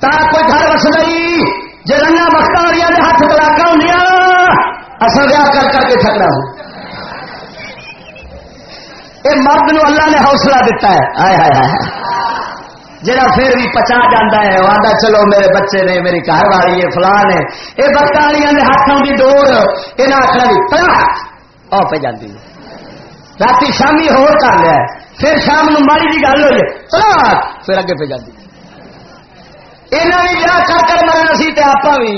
تا کوئی گھر وس گئی جی رنگا وقت آ رہی ہاتھ تلاک ہوں اصل ویاہ کر کر کے تھکنا ہوں یہ مرد نو اللہ نے حوصلہ دیتا ہے۔ آئے آئے آئے۔ جہاں پھر بھی پچا جانا ہے آدھا چلو میرے بچے نے، میری گھر والی ہے فلان ہے یہ برطانیہ کے ہاتھوں کی ڈور یہ آخر بھی پلا پہ جاتی رات شامی ہو کر لیا پھر شام نو ماڑی کی گل ہوئی پلا پھر اگے پہ جاتی یہاں بھی جا کر کر مرنا سی آپ بھی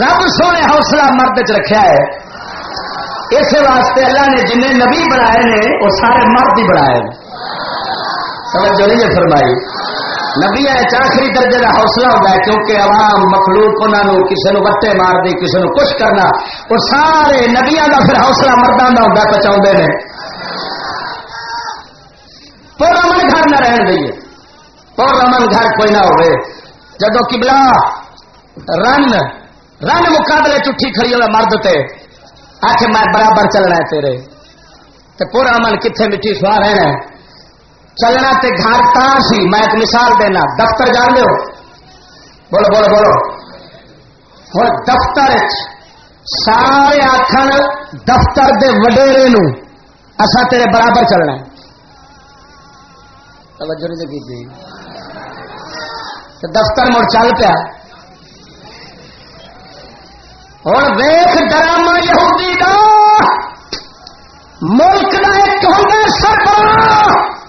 رب سونے حوصلہ مرد چ رکھا ہے۔ اس واسطے اللہ نے جن نبی بنائے نے، وہ سارے مرد ہی بنائے سمجھو نہیں فرمائی۔ نبی آخری درجے کا حوصلہ ہوتا ہے کیونکہ عوام، مخلوق انہوں کسی نے وٹے مار دی کسی نے کچھ کرنا۔ اور سارے نبیا کا پھر حوصلہ مردوں کا ہوتا پہنچا نے۔ تو رمن گھر نہ رہن دئیے۔ تو رمن گھر کوئی نہ ہوئے۔ جدو کبلا رن رن مقابلے چٹھی کھڑی ہوگا مرد تے آخ میں برابر چلنا ہے تیرے۔ تے پورا من کتنے مٹھی سوا رہنا ہے؟ چلنا تے گھر تا سی، میں ایک مثال دینا، دفتر جان لو بولو بولو بولو۔ ہوں، دفتر سارے آخر دفتر دے وڈیرے نو اصا تیرے برابر چلنا ہے۔ توجہ نہیں کی دفتر مڑ چل پیا۔ ہوں ویخ ڈرامہ یہودی دا۔ ملک کا ایک ہوگا سربراہ۔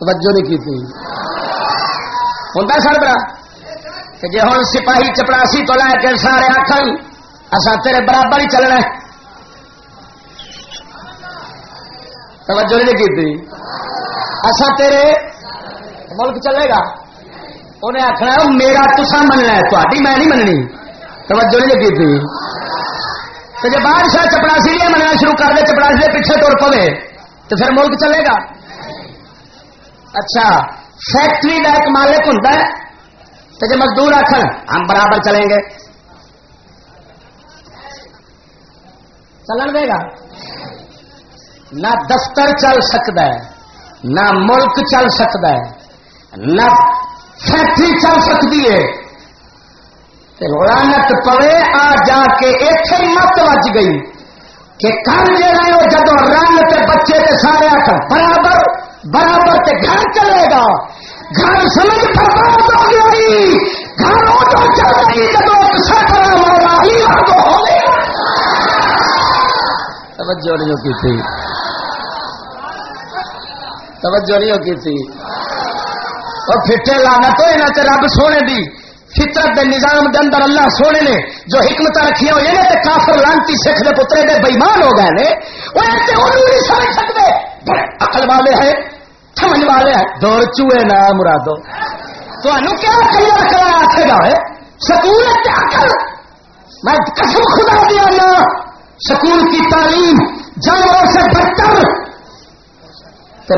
توجہ نہیں کی تھی۔ ہوں سربراہ کہ جی ہوں سپاہی چپڑاسی تو لے کے سارے آخر اصا تیرے برابر ہی چلنا توجہ نہیں کی تھی۔ اصا تیرے ملک چلے گا۔ انہیں آخنا میرا تسا مننا ہے تاری میں نہیں مننی۔ توجہ نہیں کی تھی۔ تو جب بادشاہ چپڑاسی لیے مننا شروع کر دے چپڑاسی کے پیچھے توڑ پوے، تو پھر ملک چلے گا۔ اچھا فیکٹری کا ایک مالک ہوں تو جب مزدور آخر ہم برابر چلیں گے۔ چلن دے گا؟ نہ دفتر چل سکتا ہے، نہ ملک چل سکتا ہے، نہ فیکٹری چل سکتی ہے۔ لانت پوے آ جا کے ایتھے مت بچ گئی۔ کہ کل جہاں جدو رنگ تے بچے تے سارے آخر برابر۔ برابر تے گھر چلے گا۔ گھر سمجھ برباد ہو گئی گھر تو چل رہی جب سکرا والا ہو گیا توجہ نہیں کی تھی۔ توجہ نہیں کی تھی۔ اور پھٹے لانا تو یہاں رب سونے دی فطرت دے نظام دے اندر اللہ سونے نے جو حکمت رکھی ہوئی نے کافر لانتی سکھ دے پترے دے بےمان ہو گئے نے۔ وہ ایسے نہیں سمجھ سکتے۔ بڑے عقل والے ہیں، سمجھ والے ہیں۔ دور چوئے نا مرادو۔ تو انو کیا کلیا کرا آتے گا ہے؟ سکول عقل۔ میں قسم خدا دیا نا سکول کی تعلیم جانوروں سے بدتر۔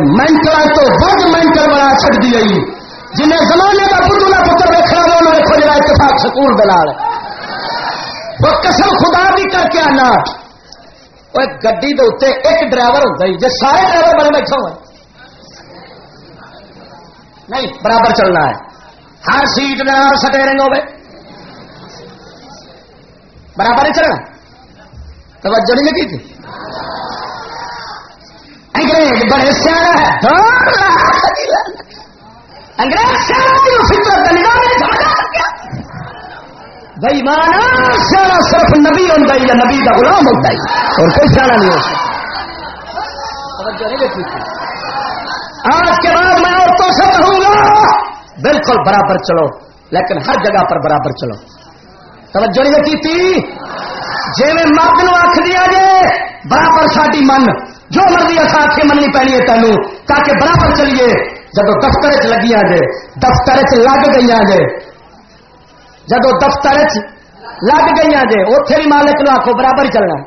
مینٹل تو بد مینٹل بنا چڑ دی گئی جنہیں زمانے کا بدھو کا پتر دیکھنا انہوں نے کھوجنا اتفاق سکول دلال وہ قسم خدا بھی کر کے آنا۔ وہ اتنے ایک ڈرائیور ہوتا ہی جی سارے ڈرائیور بنے بیٹھے ہو نہیں برابر چلنا ہے ہر سیٹ میں ہر سٹیرنگ ہوے برابر ہی چلنا توجہ نہیں لگی تھی انگریز بڑے سیاح ہے انگریز بھائی مانا سیاح صرف نبی ہوتا ہے یا نبی کا غلام ہوتا ہے اور کوئی سیاح نہیں ہو سکتا۔ آج کے بعد میں عورتوں سے کہوں گا۔ بالکل برابر چلو، لیکن ہر جگہ پر برابر چلو۔ توجہ نہیں کی تھی؟ جی میں مرد نو آخ دیا جے برابر ساری من۔ جو مرضی اصا آخ کے مننی پینی ہے تینوں، تاکہ برابر چلیے۔ جب دفتر چ لگی جے دفتر چ لگ گئی جے جب دفتر چ لگ گئی جے اتے بھی مالک نو آخو برابر چلنا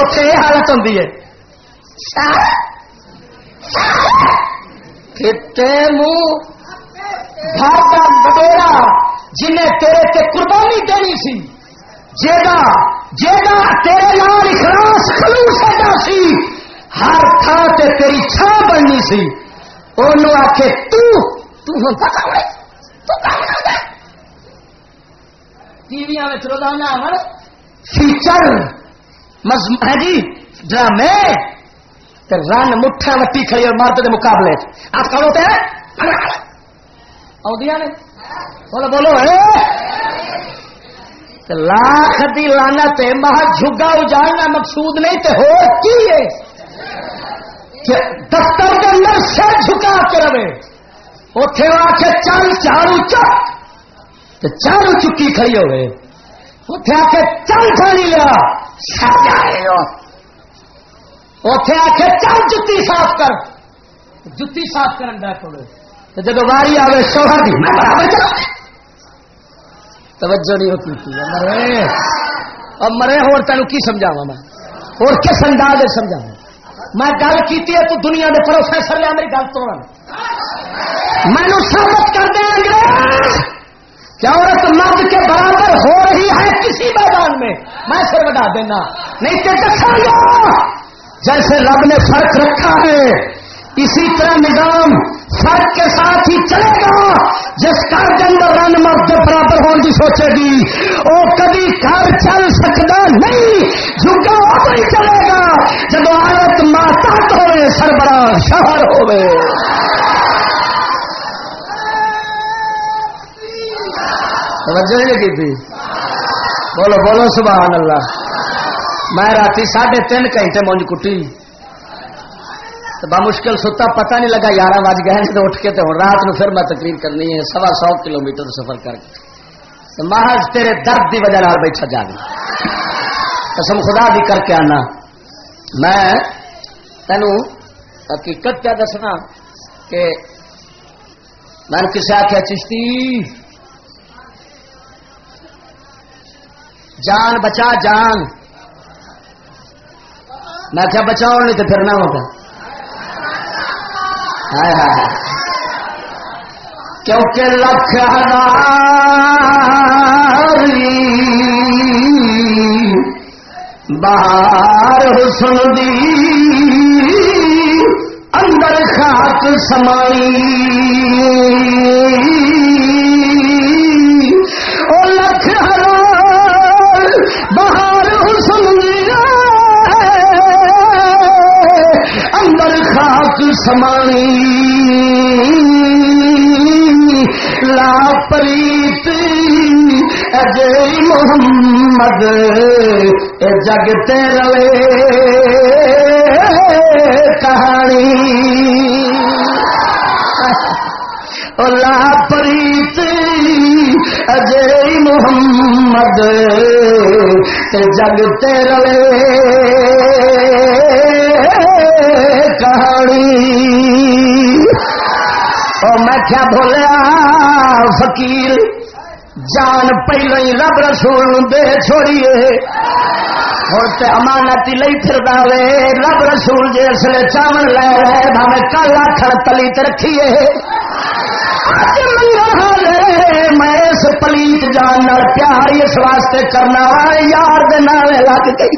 اتے یہ حالت ہوں وڈیرا جنہیں تیرے تے قربانی دینی سی، جیگا جیگا تیرے نال اخلاص خلوص ایڈا سی، ہر تھان تے تیری چھان بننی سی۔ انہوں آکھے، تو تو ہوں پتا ہوئے آخ ٹی وی روزانہ فیچر ہے جی ڈرامے۔ رن مٹھا وٹی کھڑی اور مرد کے مقابلے آپ کون ہوتے ہیں؟ نے۔ بولو بولو۔ لاکھ دی لانا مہا جھگا اجاڑنا مقصود نہیں، تے ہو کی ہے؟ دفتر کے اندر سر جھکا کے رہے۔ اتے آ کے چل چارو چک چارو چکی کھڑی ہوئے اتے آ کے چل پانی لیا۔ اتے آ کے چل جتی صاف کر۔ جتی صاف کرن دا پڑے جب واری آئے شوہر دی، میں برابر چلا توجہ نہیں ہوتی تھی۔ مرے۔ اب مرے ہو تین کی سمجھاوا میں؟ اور کس انداز سمجھاوا میں گل کی تو دنیا کے پروفیسر لیا میری گل توڑ میں ثابت کر دیں انگریز! کہ عورت مرد کے برابر ہو رہی ہے کسی میدان میں میں سر بتا دینا۔ نہیں کہ دکھا اچھا جیسے رب نے فرق رکھا ہے، اسی طرح نظام فرق کے ساتھ ہی چلے گا۔ جس گھر کے اندر رن مرد برابر ہونے کی سوچے گی۔ وہ کبھی گھر چل سکتا نہیں جھگا وہ نہیں چلے گا۔ جب عورت ماتحت ہوئے، سربراہ شہر ہوئے۔ توجہ نہیں لگی تھی۔ بولو بولو، سبحان اللہ۔ میں رات ساڑھے تین گھنٹے مونج کٹی۔ بمشکل ستا، پتہ نہیں لگا یارہ بج گئے تو اٹھ کے تو رات نو پھر میں تقریر کرنی ہے، سوا سو کلو میٹر سفر کر کے۔ محض تیرے درد کی وجہ بیٹھا جا گئی قسم خدا بھی کر کے آنا۔ میں تینوں حقیقت کیا دسنا کہ میں نے کسی آخیا چشتی جان بچا جان۔ میں کیا بچاؤ، نہیں تو پھر نہ ہوگا کیونکہ لکھ باہر حسن دی اندر خاک سمائی۔ باہر حسن دی اندر خاک سمائی۔ پریت اجے محمد جگتے روے کہانی۔ لا پریت اجے محمد جگتے روے کہانی میں کیا بولیا فقیر جان پہلو ہی رب رسول دے چھوڑیے ہوں تو امانت لئی پھر وے رب رسول جی اس لیے چاول لے رہے بھاوے کل آخر تلی رکھیے میں اس پلیت جان پیار اس واسطے کرنا یار دے لگ گئی۔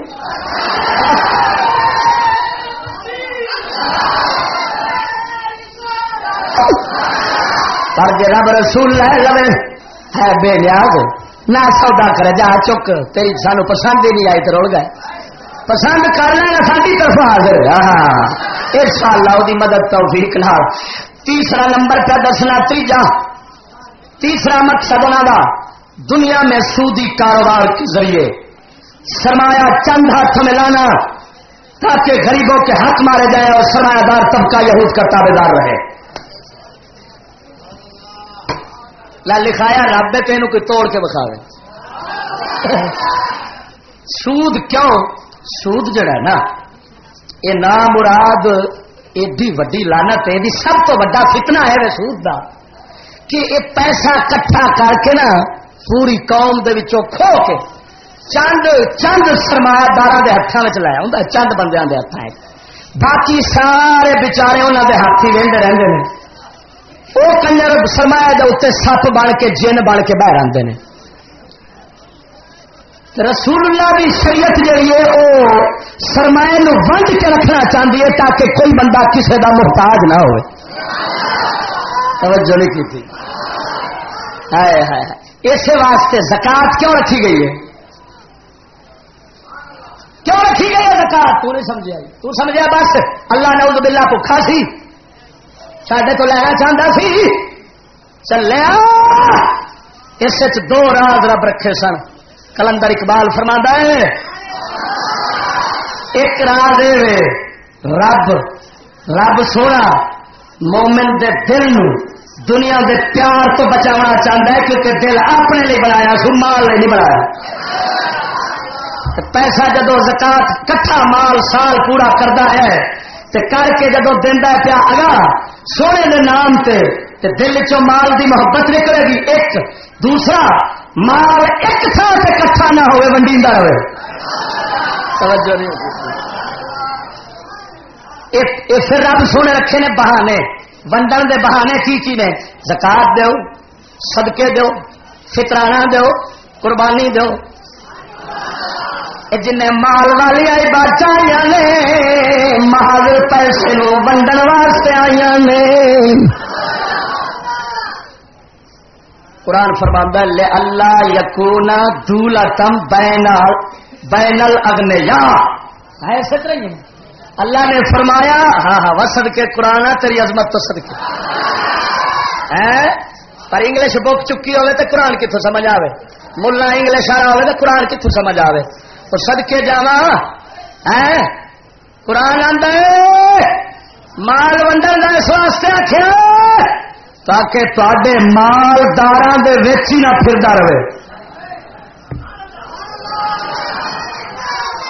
پر جی رب رسول لے لے ہے بے نیاز، نہ سودا کرے، جا چک، تیری سانو پسند ہی نہیں آئی تو رول گئے۔ پسند کر لینا ساری طرف حاضر ہاں اس سال لاؤ دی مدد توفیق نال۔ تیسرا نمبر پہ دسنا، تیجا تیسرا مقصد انہوں کا دنیا میں سودی کاروبار کے ذریعے۔ سرمایہ چند ہاتھ میں لانا، تاکہ غریبوں کے حق مارے جائیں اور سرمایہ دار طبقہ یہود کا تابے دار رہے۔ لکھایا، رب تین کوئی توڑ کے بکھا سود کیوں؟ سود جڑا نا، یہ نام مراد ایڈی وڈی لانت ہے سب تو وا فتنا ہے سود دا۔ کہ یہ پیسہ کٹھا کر کے نا پوری قوم دے کھو کے چند چند سرمایہ دار کے ہاتھوں میں لایا ہوں چند بندیاں ہاتھ باقی سارے بچارے انہوں کے ہاتھ ہی رہتے رہتے ہیں وہ کنجر سرمایا دے اتنے سپ بن کے، جن بن کے باہر آتے ہیں رسول اللہ کی شریعت جی ہے، وہ سرمایہ نو ونڈ کے رکھنا چاہتی ہے تاکہ کوئی بندہ کسی کا محتاج نہ ہو توجہ نہیں کی تھی۔ اسی واسطے زکات کیوں رکھی گئی ہے؟ کیوں رکھی گئی ہے زکات؟ تو نہیں سمجھا جی۔ تو سمجھا بس۔ اللہ نے اس بلا کو سڈے تو لینا چاہتا سی جی۔ چلیا۔ اس دو راز رب رکھے سن۔ کلندر اقبال فرما ہے۔ ایک راز رب رب سونا۔ مومن دے دل نو دنیا دے پیار تو بچانا چاہتا ہے کیونکہ دل اپنے لیے بنایا سو مال نہیں بنایا۔ پیسہ جدو زکات کٹھا مال سال پورا کرتا ہے تے کر کے جدو دینا پیا اگا سونے دے نام تے تے دل چ مال دی محبت نکلے گی ایک۔ دوسرا، مال ایک تھان سے کٹھا نہ ہوئے ونڈی رہے۔ توجہ نہیں پھر رب سونے رکھے نے بہانے ونڈن دے بہانے کی چی نے زکات دو صدقے دو فطرانہ دو قربانی دو جن مال والی آئی بچائی نے، مال پیسے نو ونڈن واسطے آئی نے۔ قرآن فرماندہ لے اللہ یقونا دولا تم بین بینل اگنے یا ایسے رہی اللہ نے فرمایا ہاں ہاں وسد کے قرآن تیری عظمت تو سد کے پر انگلش بک چکی ہوئے تو قرآن کتوں سمجھ آئے ملا انگلش آ رہا ہوئے تو قرآن کتوں سمجھ آئے تو سدکے جا قرآن آدھا مال ونڈن کا اس واسطے آخیا تاکہ تے مالدار ہی نہ پھردا رہے۔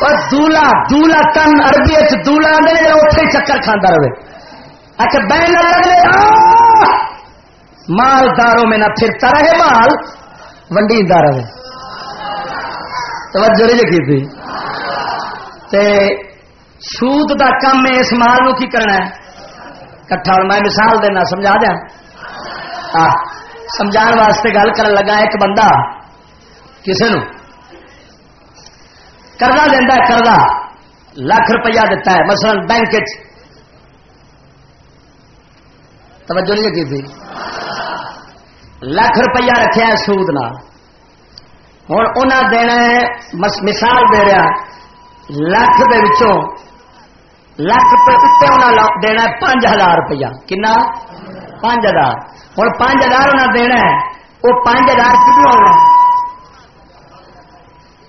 اور دولا دولا تن اربی دولا آدھے اتے چکر کھانا رہے۔ اچھا بہن لگے مالداروں میں نہ پھرتا رہے مال ونڈی رہے۔ توجہ نہیں لکھی تھی۔ تے سود دا کم ہے، اس مال نو کی کرنا ہے؟ کٹھا میں مثال دینا، سمجھا دیا؟ سمجھا واسطے گل کر لگا ایک بندہ کسی نو؟ کرنا دینا کرنا لاکھ روپیہ دیتا ہے، مثلا بینک توجہ نہیں کی تھی؟ لاکھ روپیہ رکھا ہے سود نہ ہوں انہیں دینا ہے مثال دے رہا لکھ دے وچوں لکھ اتنے انہیں دینا پانچ ہزار روپیہ۔ کنا؟ پانچ ہزار۔ ہوں پانچ ہزار انہیں دینا ہے، وہ پانچ ہزار کتنا ہونا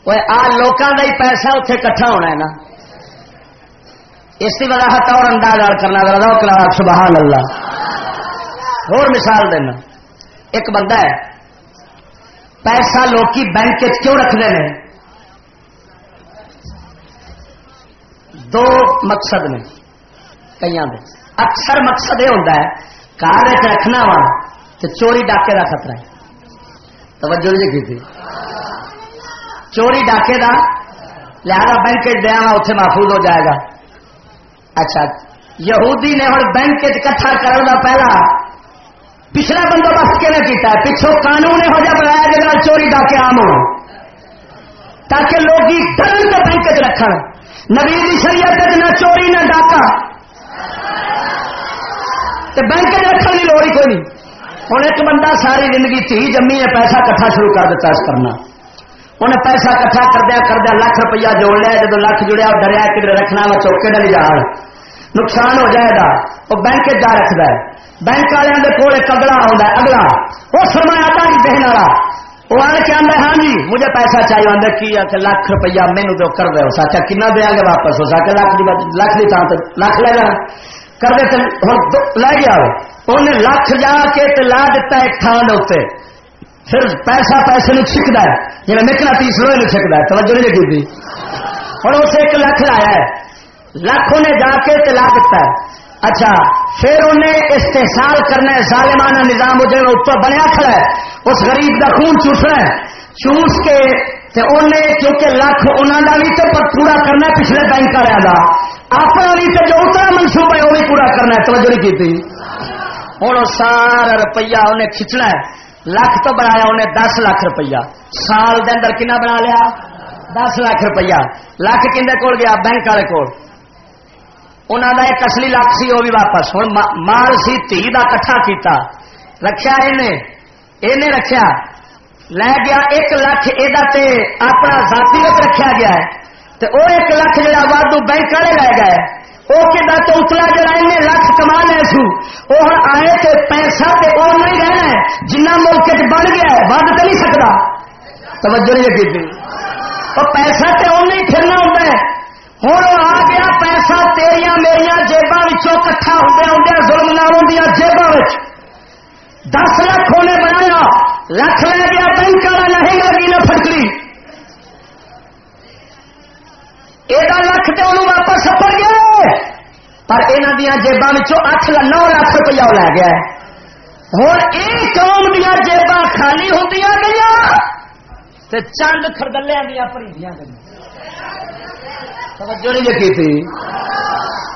آ لوگوں کا ہی پیسہ اتنے کٹھا ہونا ہے نا اس کی وجہ اور انداز کرنا کلا سبحان اللہ اور مثال دینا ایک بندہ ہے پیسہ لوکی بینک کیوں رکھتے ہیں دو مقصد نے کئی اکثر مقصد یہ ہوتا ہے کار رکھنا وا تو چوری ڈاکے کا خطرہ ہے توجہ جی کی چوری ڈاکے کا لہذا بینک دیا وا اتنے محفوظ ہو جائے گا۔ اچھا یہودی نے ہوں بینک کٹھا کرنے کا پہلا پچھلا بندوبست کیون کیا پچھو قانون یہو بنایا جا چوری ڈاکے آم ہو۔ تاکہ لوگ ڈر کے بینک چ رکھ نبی شریعت نہ چوری نہ ڈاکا بینک رکھنے کی لوڑ ہی کوئی نہیں۔ ہوں ایک بندہ ساری زندگی تھی جمی ہے پیسہ کٹھا شروع کر دیتا اس کرنا انہیں پیسہ کٹھا کردیا کردیا لاکھ روپیہ جوڑ لیا جب لاکھ جڑیا ڈریا کدھر رکھنا میں چوکے ڈلی جا نقصان ہو جائے گا۔ وہ بینک جا رکھتا ہے۔ بینک والوں کے کول ایک اگلا آتا اگلا۔ وہ سرمایا داری دہن والا۔ وہ آنے کے آدھا ہاں جی مجھے پیسہ چاہیے۔ آدھا کی آ کے لاکھ روپیہ مینو تو کر دو سچا کنا دیا گے واپس ہو؟ سکے لاکھ لاکھ کی تھان لاکھ لے جانا۔ کر دے ہوں لے گیا انہیں لاکھ جا کے لا دیتا ایک تھان اتنے پھر پیسہ پیسے نو چھکتا ہے۔ جی نکلا تیس روئے چھکتا ہے۔ توجہ نہیں کی ہوں اسے ایک لاکھ لایا ہے۔ لاکھ انہیں جا کے لا دیتا ہے۔ اچھا پھر انہیں استحصال کرنا ہے ظالمانہ نظام جو اتر بنیا کھڑا ہے۔ اس غریب کا خون چوسنا ہے۔ چوس کے تے انہیں، کیونکہ لکھ انہوں کا بھی تو پورا کرنا ہے پچھلے بینک والے کا اپنا بھی تو جو اتنا منصوبہ ہے، وہ بھی پورا کرنا ہے۔ توجہ نہیں کی ہوں، سارا روپیہ انہیں کھچنا ہے۔ لکھ تو بنایا انہیں دس لاکھ روپیہ۔ سال دے اندر کنا بنا لیا؟ دس لاکھ روپیہ۔ لکھ کھے کول گیا؟ بینک والے کول۔ انہوں کا ایک اصلی لاکھ سی، وہ بھی واپس۔ ہوں مال سی تھی کا کٹھا کیتا۔ رکھا انہیں رکھا لے گیا ایک لکھ یہ اپنا ذاتی رکھا گیا ہے۔ تو وہ ایک لکھ جا وادو بینک والے لے گئے۔ وہ کہ تو اتلا جڑا ان لکھ کما لے سو۔ وہ ہوں آئے تو پیسہ تو وہ نہیں رہنا ہے۔ جنہ ملک بن گیا ہے ود تو نہیں سکتا۔ توجہ نہیں کی وہ پیسہ تو وہ نہیں پھرنا ہوتا ہے۔ ہوں آ گیا پیسہ تیریا میرا جیبا کٹھا ہوں ہوں ظلم نہ جیبا دس لاکھ ہونے بنایا۔ لکھ لے گیا، بینک والا نہیں لگی نہ فٹکری یہ لکھ تو انہوں واپس سفر گیا پر یہاں دیا جیبان اٹھ نو لاکھ روپیہ لے گیا ہوں یہ قوم دیا جیبا خالی ہوتی گئی چند خردلیا دیا پریدیاں گئی توجہ نہیں لکھی تھی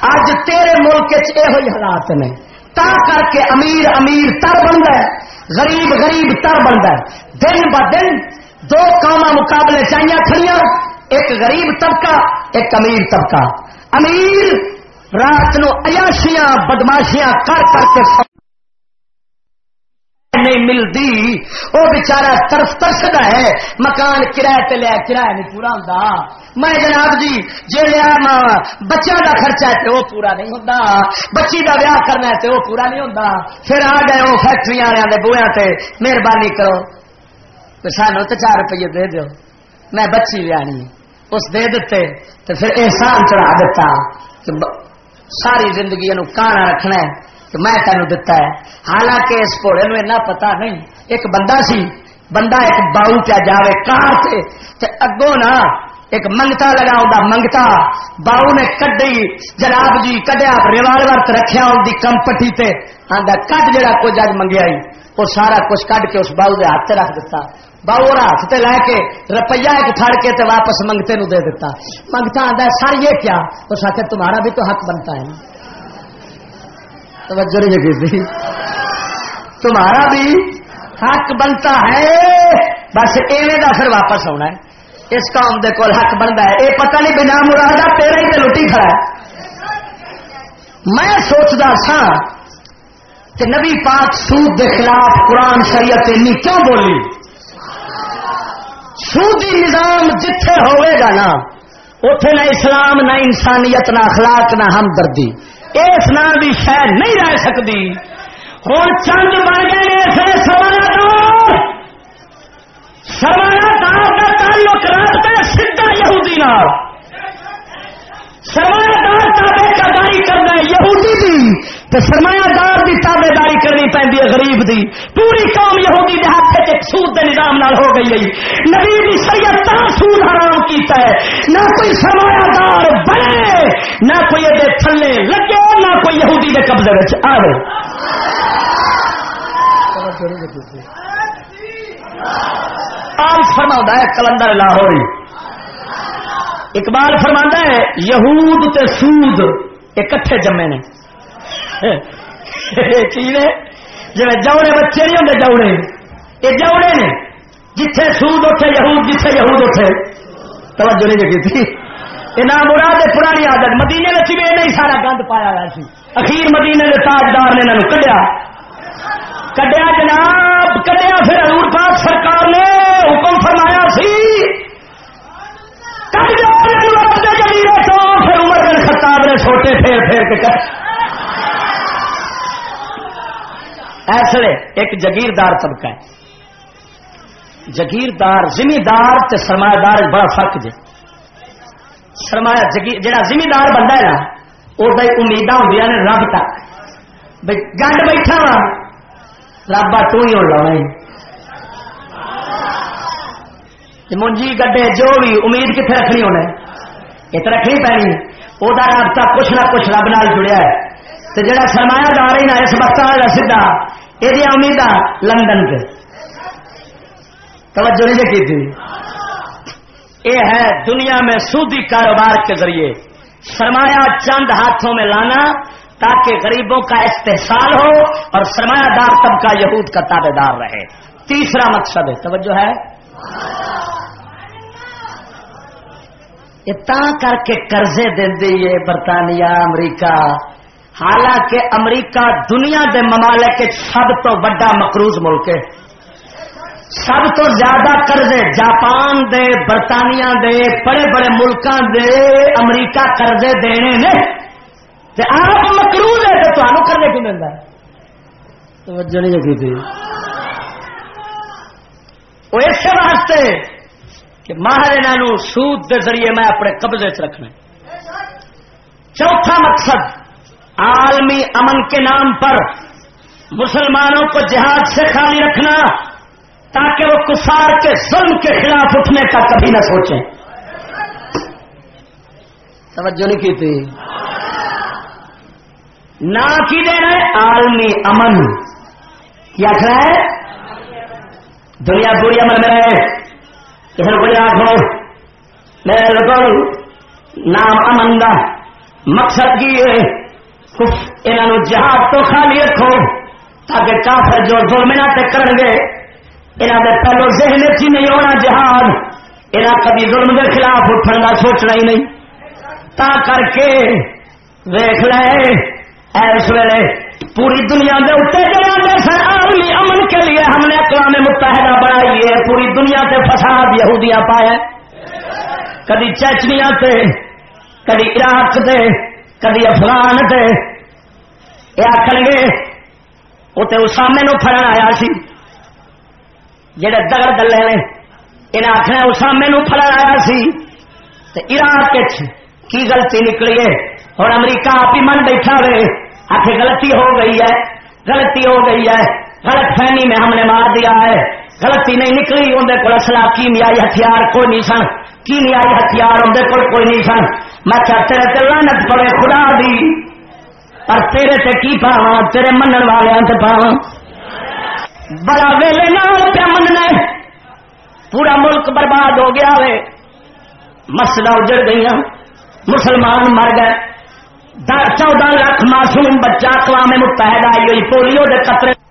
اج تیرے ملک یہ حالات نے تا کر کے امیر امیر تر بنتا ہے غریب غریب تر بنتا ہے دن ب دن دو کاما مقابلے چاہیے کھڑیاں ایک غریب طبقہ، ایک امیر طبقہ۔ امیر رات نو عیاشیاں، بدماشیاں کر کر کے نہیں ملتی وہ بچارا طرف ترستا ہے۔ مکان کرایہ لیا کرایہ نہیں پورا ہوں میں جناب جی جی لیا بچوں کا خرچہ ہے وہ پورا نہیں ہوتا بچی کا ویاہ کرنا ہے وہ پورا نہیں ہوتا پھر آ گئے وہ فیکٹری والے بویا سے مہربانی کرو۔ سانو تو چار روپیے دے دو میں بچی لیا اس دے دیتے تو پھر احسان چڑھا دیتا کہ ساری زندگی کانا رکھنا ہے، کہ میں تینوں دتا ہے۔ حالانکہ اس گھوڑے نو اتنا پتا نہیں، ایک بندہ سی، بندہ ایک باؤ پیا جاوے، کار سے اگوں نا ایک منگتا لگا ہوں منگتا باؤ نے کڈی، جناب جی کڈیا، ریوالور رکھا ان کی کمپٹی سے آدھا کٹ جا کچھ اج منگیا وہ سارا کچھ کڈ کے اس باؤ کے ہاتھ رکھ دیتا باؤ ہاتھ سے لے کے روپیہ ایک پھڑ کے تے واپس منگتے نو دے دیتا منگتا آتا ہے، سر یہ کیا؟ تو ساتھ تمہارا بھی تو حق بنتا ہے توجہ نہیں کی تمہارا بھی حق بنتا ہے۔ بس ایویں کا پھر واپس آنا ہے۔ اس کام دے کول حق بنتا ہے۔ یہ پتہ نہیں بنا مراد تیرا ہی لٹی کھڑا ہے۔ میں سوچتا سا کہ نبی پاک سود کے خلاف قرآن شریعت کیوں بولی؟ سودی نظام جتھے ہوئے گا نا اتے نہ اسلام، نہ انسانیت، نہ اخلاق، نہ ہمدردی۔ اس نام بھی شاید نہیں رہ سکتی۔ ہوں چند بن گئے سوانا دار کا تعلق رابطہ سیدھا یہودی نال۔ سرمایہ دار تابے کرداری کرنا یہودی دی تو سرمایہ دار کی تابے داری کرنی دی پوری قوم یہودی دے ہاتھ سے سود کے نظام نال ہو گئی ہے۔ نبی دی شریعت تا سود حرام کیتا ہے۔ نہ کوئی سرمایہ دار بنے، نہ کوئی یہ تھلے لگے، نہ کوئی یہودی دے قبضے میں آئے آج فرما ہے کلندر لاہوری اقبال فرما ہے، یہود تے سود اکٹھے جمے نے۔ جی جوڑے بچے نہیں ہوتے جوڑے۔ یہ جوڑے نے جتھے سود اٹھے، یہود جتھے، یہود اٹھے۔ توجہ نہیں لگی تھی۔ یہ نام مراد پرانی عادت۔ مدینے میں بھی نہیں سارا گند پایا ہوا سی۔ اخیر مدینے کے تاجدار نے انہوں کڈیا۔ کڈیا جناب، کڈیا پھر حضور پاک سرکار نے حکم فرمایا سی۔ خطاب نے چھوٹے پھیر پھیر کے کر ایسے ایک جگیردار طبقہ ہے۔ جگیردار، زمیندار تے سرمایہ دار بڑا فرق جی سرمایہ جہاں زمیندار بندہ ہے نا وہ امید ہوں نے رب تک۔ بھائی گنڈ بیٹھا وا، رب تو ہی ہونا منجی گڈے جو بھی امید کتنے رکھنی ہونا یہ تو رکھنی پینی۔ وہ رابطہ کچھ نہ کچھ رب نال جڑیا ہے۔ تو جڑا سرمایہ دار ہی نہ اس وقت سیدا یہ امید لندن کے توجہ نہیں کی تھی یہ ہے دنیا میں سودی کاروبار کے ذریعے سرمایہ چند ہاتھوں میں لانا تاکہ غریبوں کا استحصال ہو اور سرمایہ دار طبقہ یہود کا تابے دار رہے تیسرا مقصد ہے توجہ ہے یہ کر کے قرضے دے برطانیہ امریکہ حالانکہ امریکہ دنیا دے ممالک سب تو بڑا مقروض ملک ہے۔ سب تو زیادہ قرضے جاپان دے، برطانیہ دے، بڑے بڑے ملکوں دے امریکہ قرضے دینے نے۔ آپ مقروض ہے تو تمہیں کرنے کی ملتا ہے؟ توجہ نہیں لگی تھی وہ اس واسطے کہ ماہر انہوں سود کے ذریعے میں اپنے قبضے چ رکھنا چوتھا مقصد عالمی امن کے نام پر مسلمانوں کو جہاد سے خالی رکھنا تاکہ وہ کفار کے ظلم کے خلاف اٹھنے کا کبھی نہ سوچیں۔ توجہ نہیں کی تھی۔ نہ کی دینا ہے عالمی امن۔ کیا ہے؟ دنیا پوری امن میں رہے کسی کو آخو میرے بالکل نام امن کا مقصد کی ہے انہوں جہاد تو خالی رکھو تاکہ کافر جو ظلم نہ کرن گے انہوں نے پہلو ذہن چ نہیں ہونا جہاد۔ انہیں کبھی ظلم کے خلاف اٹھن کا سوچنا ہی نہیں۔ تا کر کے ویخ لے اس ویلے پوری دنیا کے اتنے سر عالمی امن کے لیے ہم نے اقوام متحدہ بنائی ہے۔ پوری دنیا سے فساد یہودیاں پایا کدی چیچنیا سے کدی عراق سے کدی افغان سے یہ آخر گے اتنے اسامے نو فرن آیا سی۔ جڑے دگڑ دلے نے انہیں آخر اسامے نو فرن آیا سی۔ عراق کی غلطی نکلی ہے؟ اور امریکہ آپ ہی من بیٹھا ہوئے آخر غلطی ہو گئی ہے، غلطی ہو گئی ہے، غلط فہمی میں ہم نے مار دیا ہے۔ غلطی نہیں نکلی اندر کو اصلا کیمیائی ہتھیار کوئی نہیں سن۔ کیمیائی ہتھیار اندر کو کوئی نہیں سن۔ میں کہتے رہتے لانت پڑے خدا دی۔ اور تیرے تے کی پاوا تیرے منن والے تے پاوا بڑا ویلے نال پہ مننا پورا ملک برباد ہو گیا وے۔ مسجد اجڑ گئی مسلمان مر گئے۔ چودہ لاکھ معصوم بچہ اقوام متحدہ آئی ہوئی، پولیو کے قطرے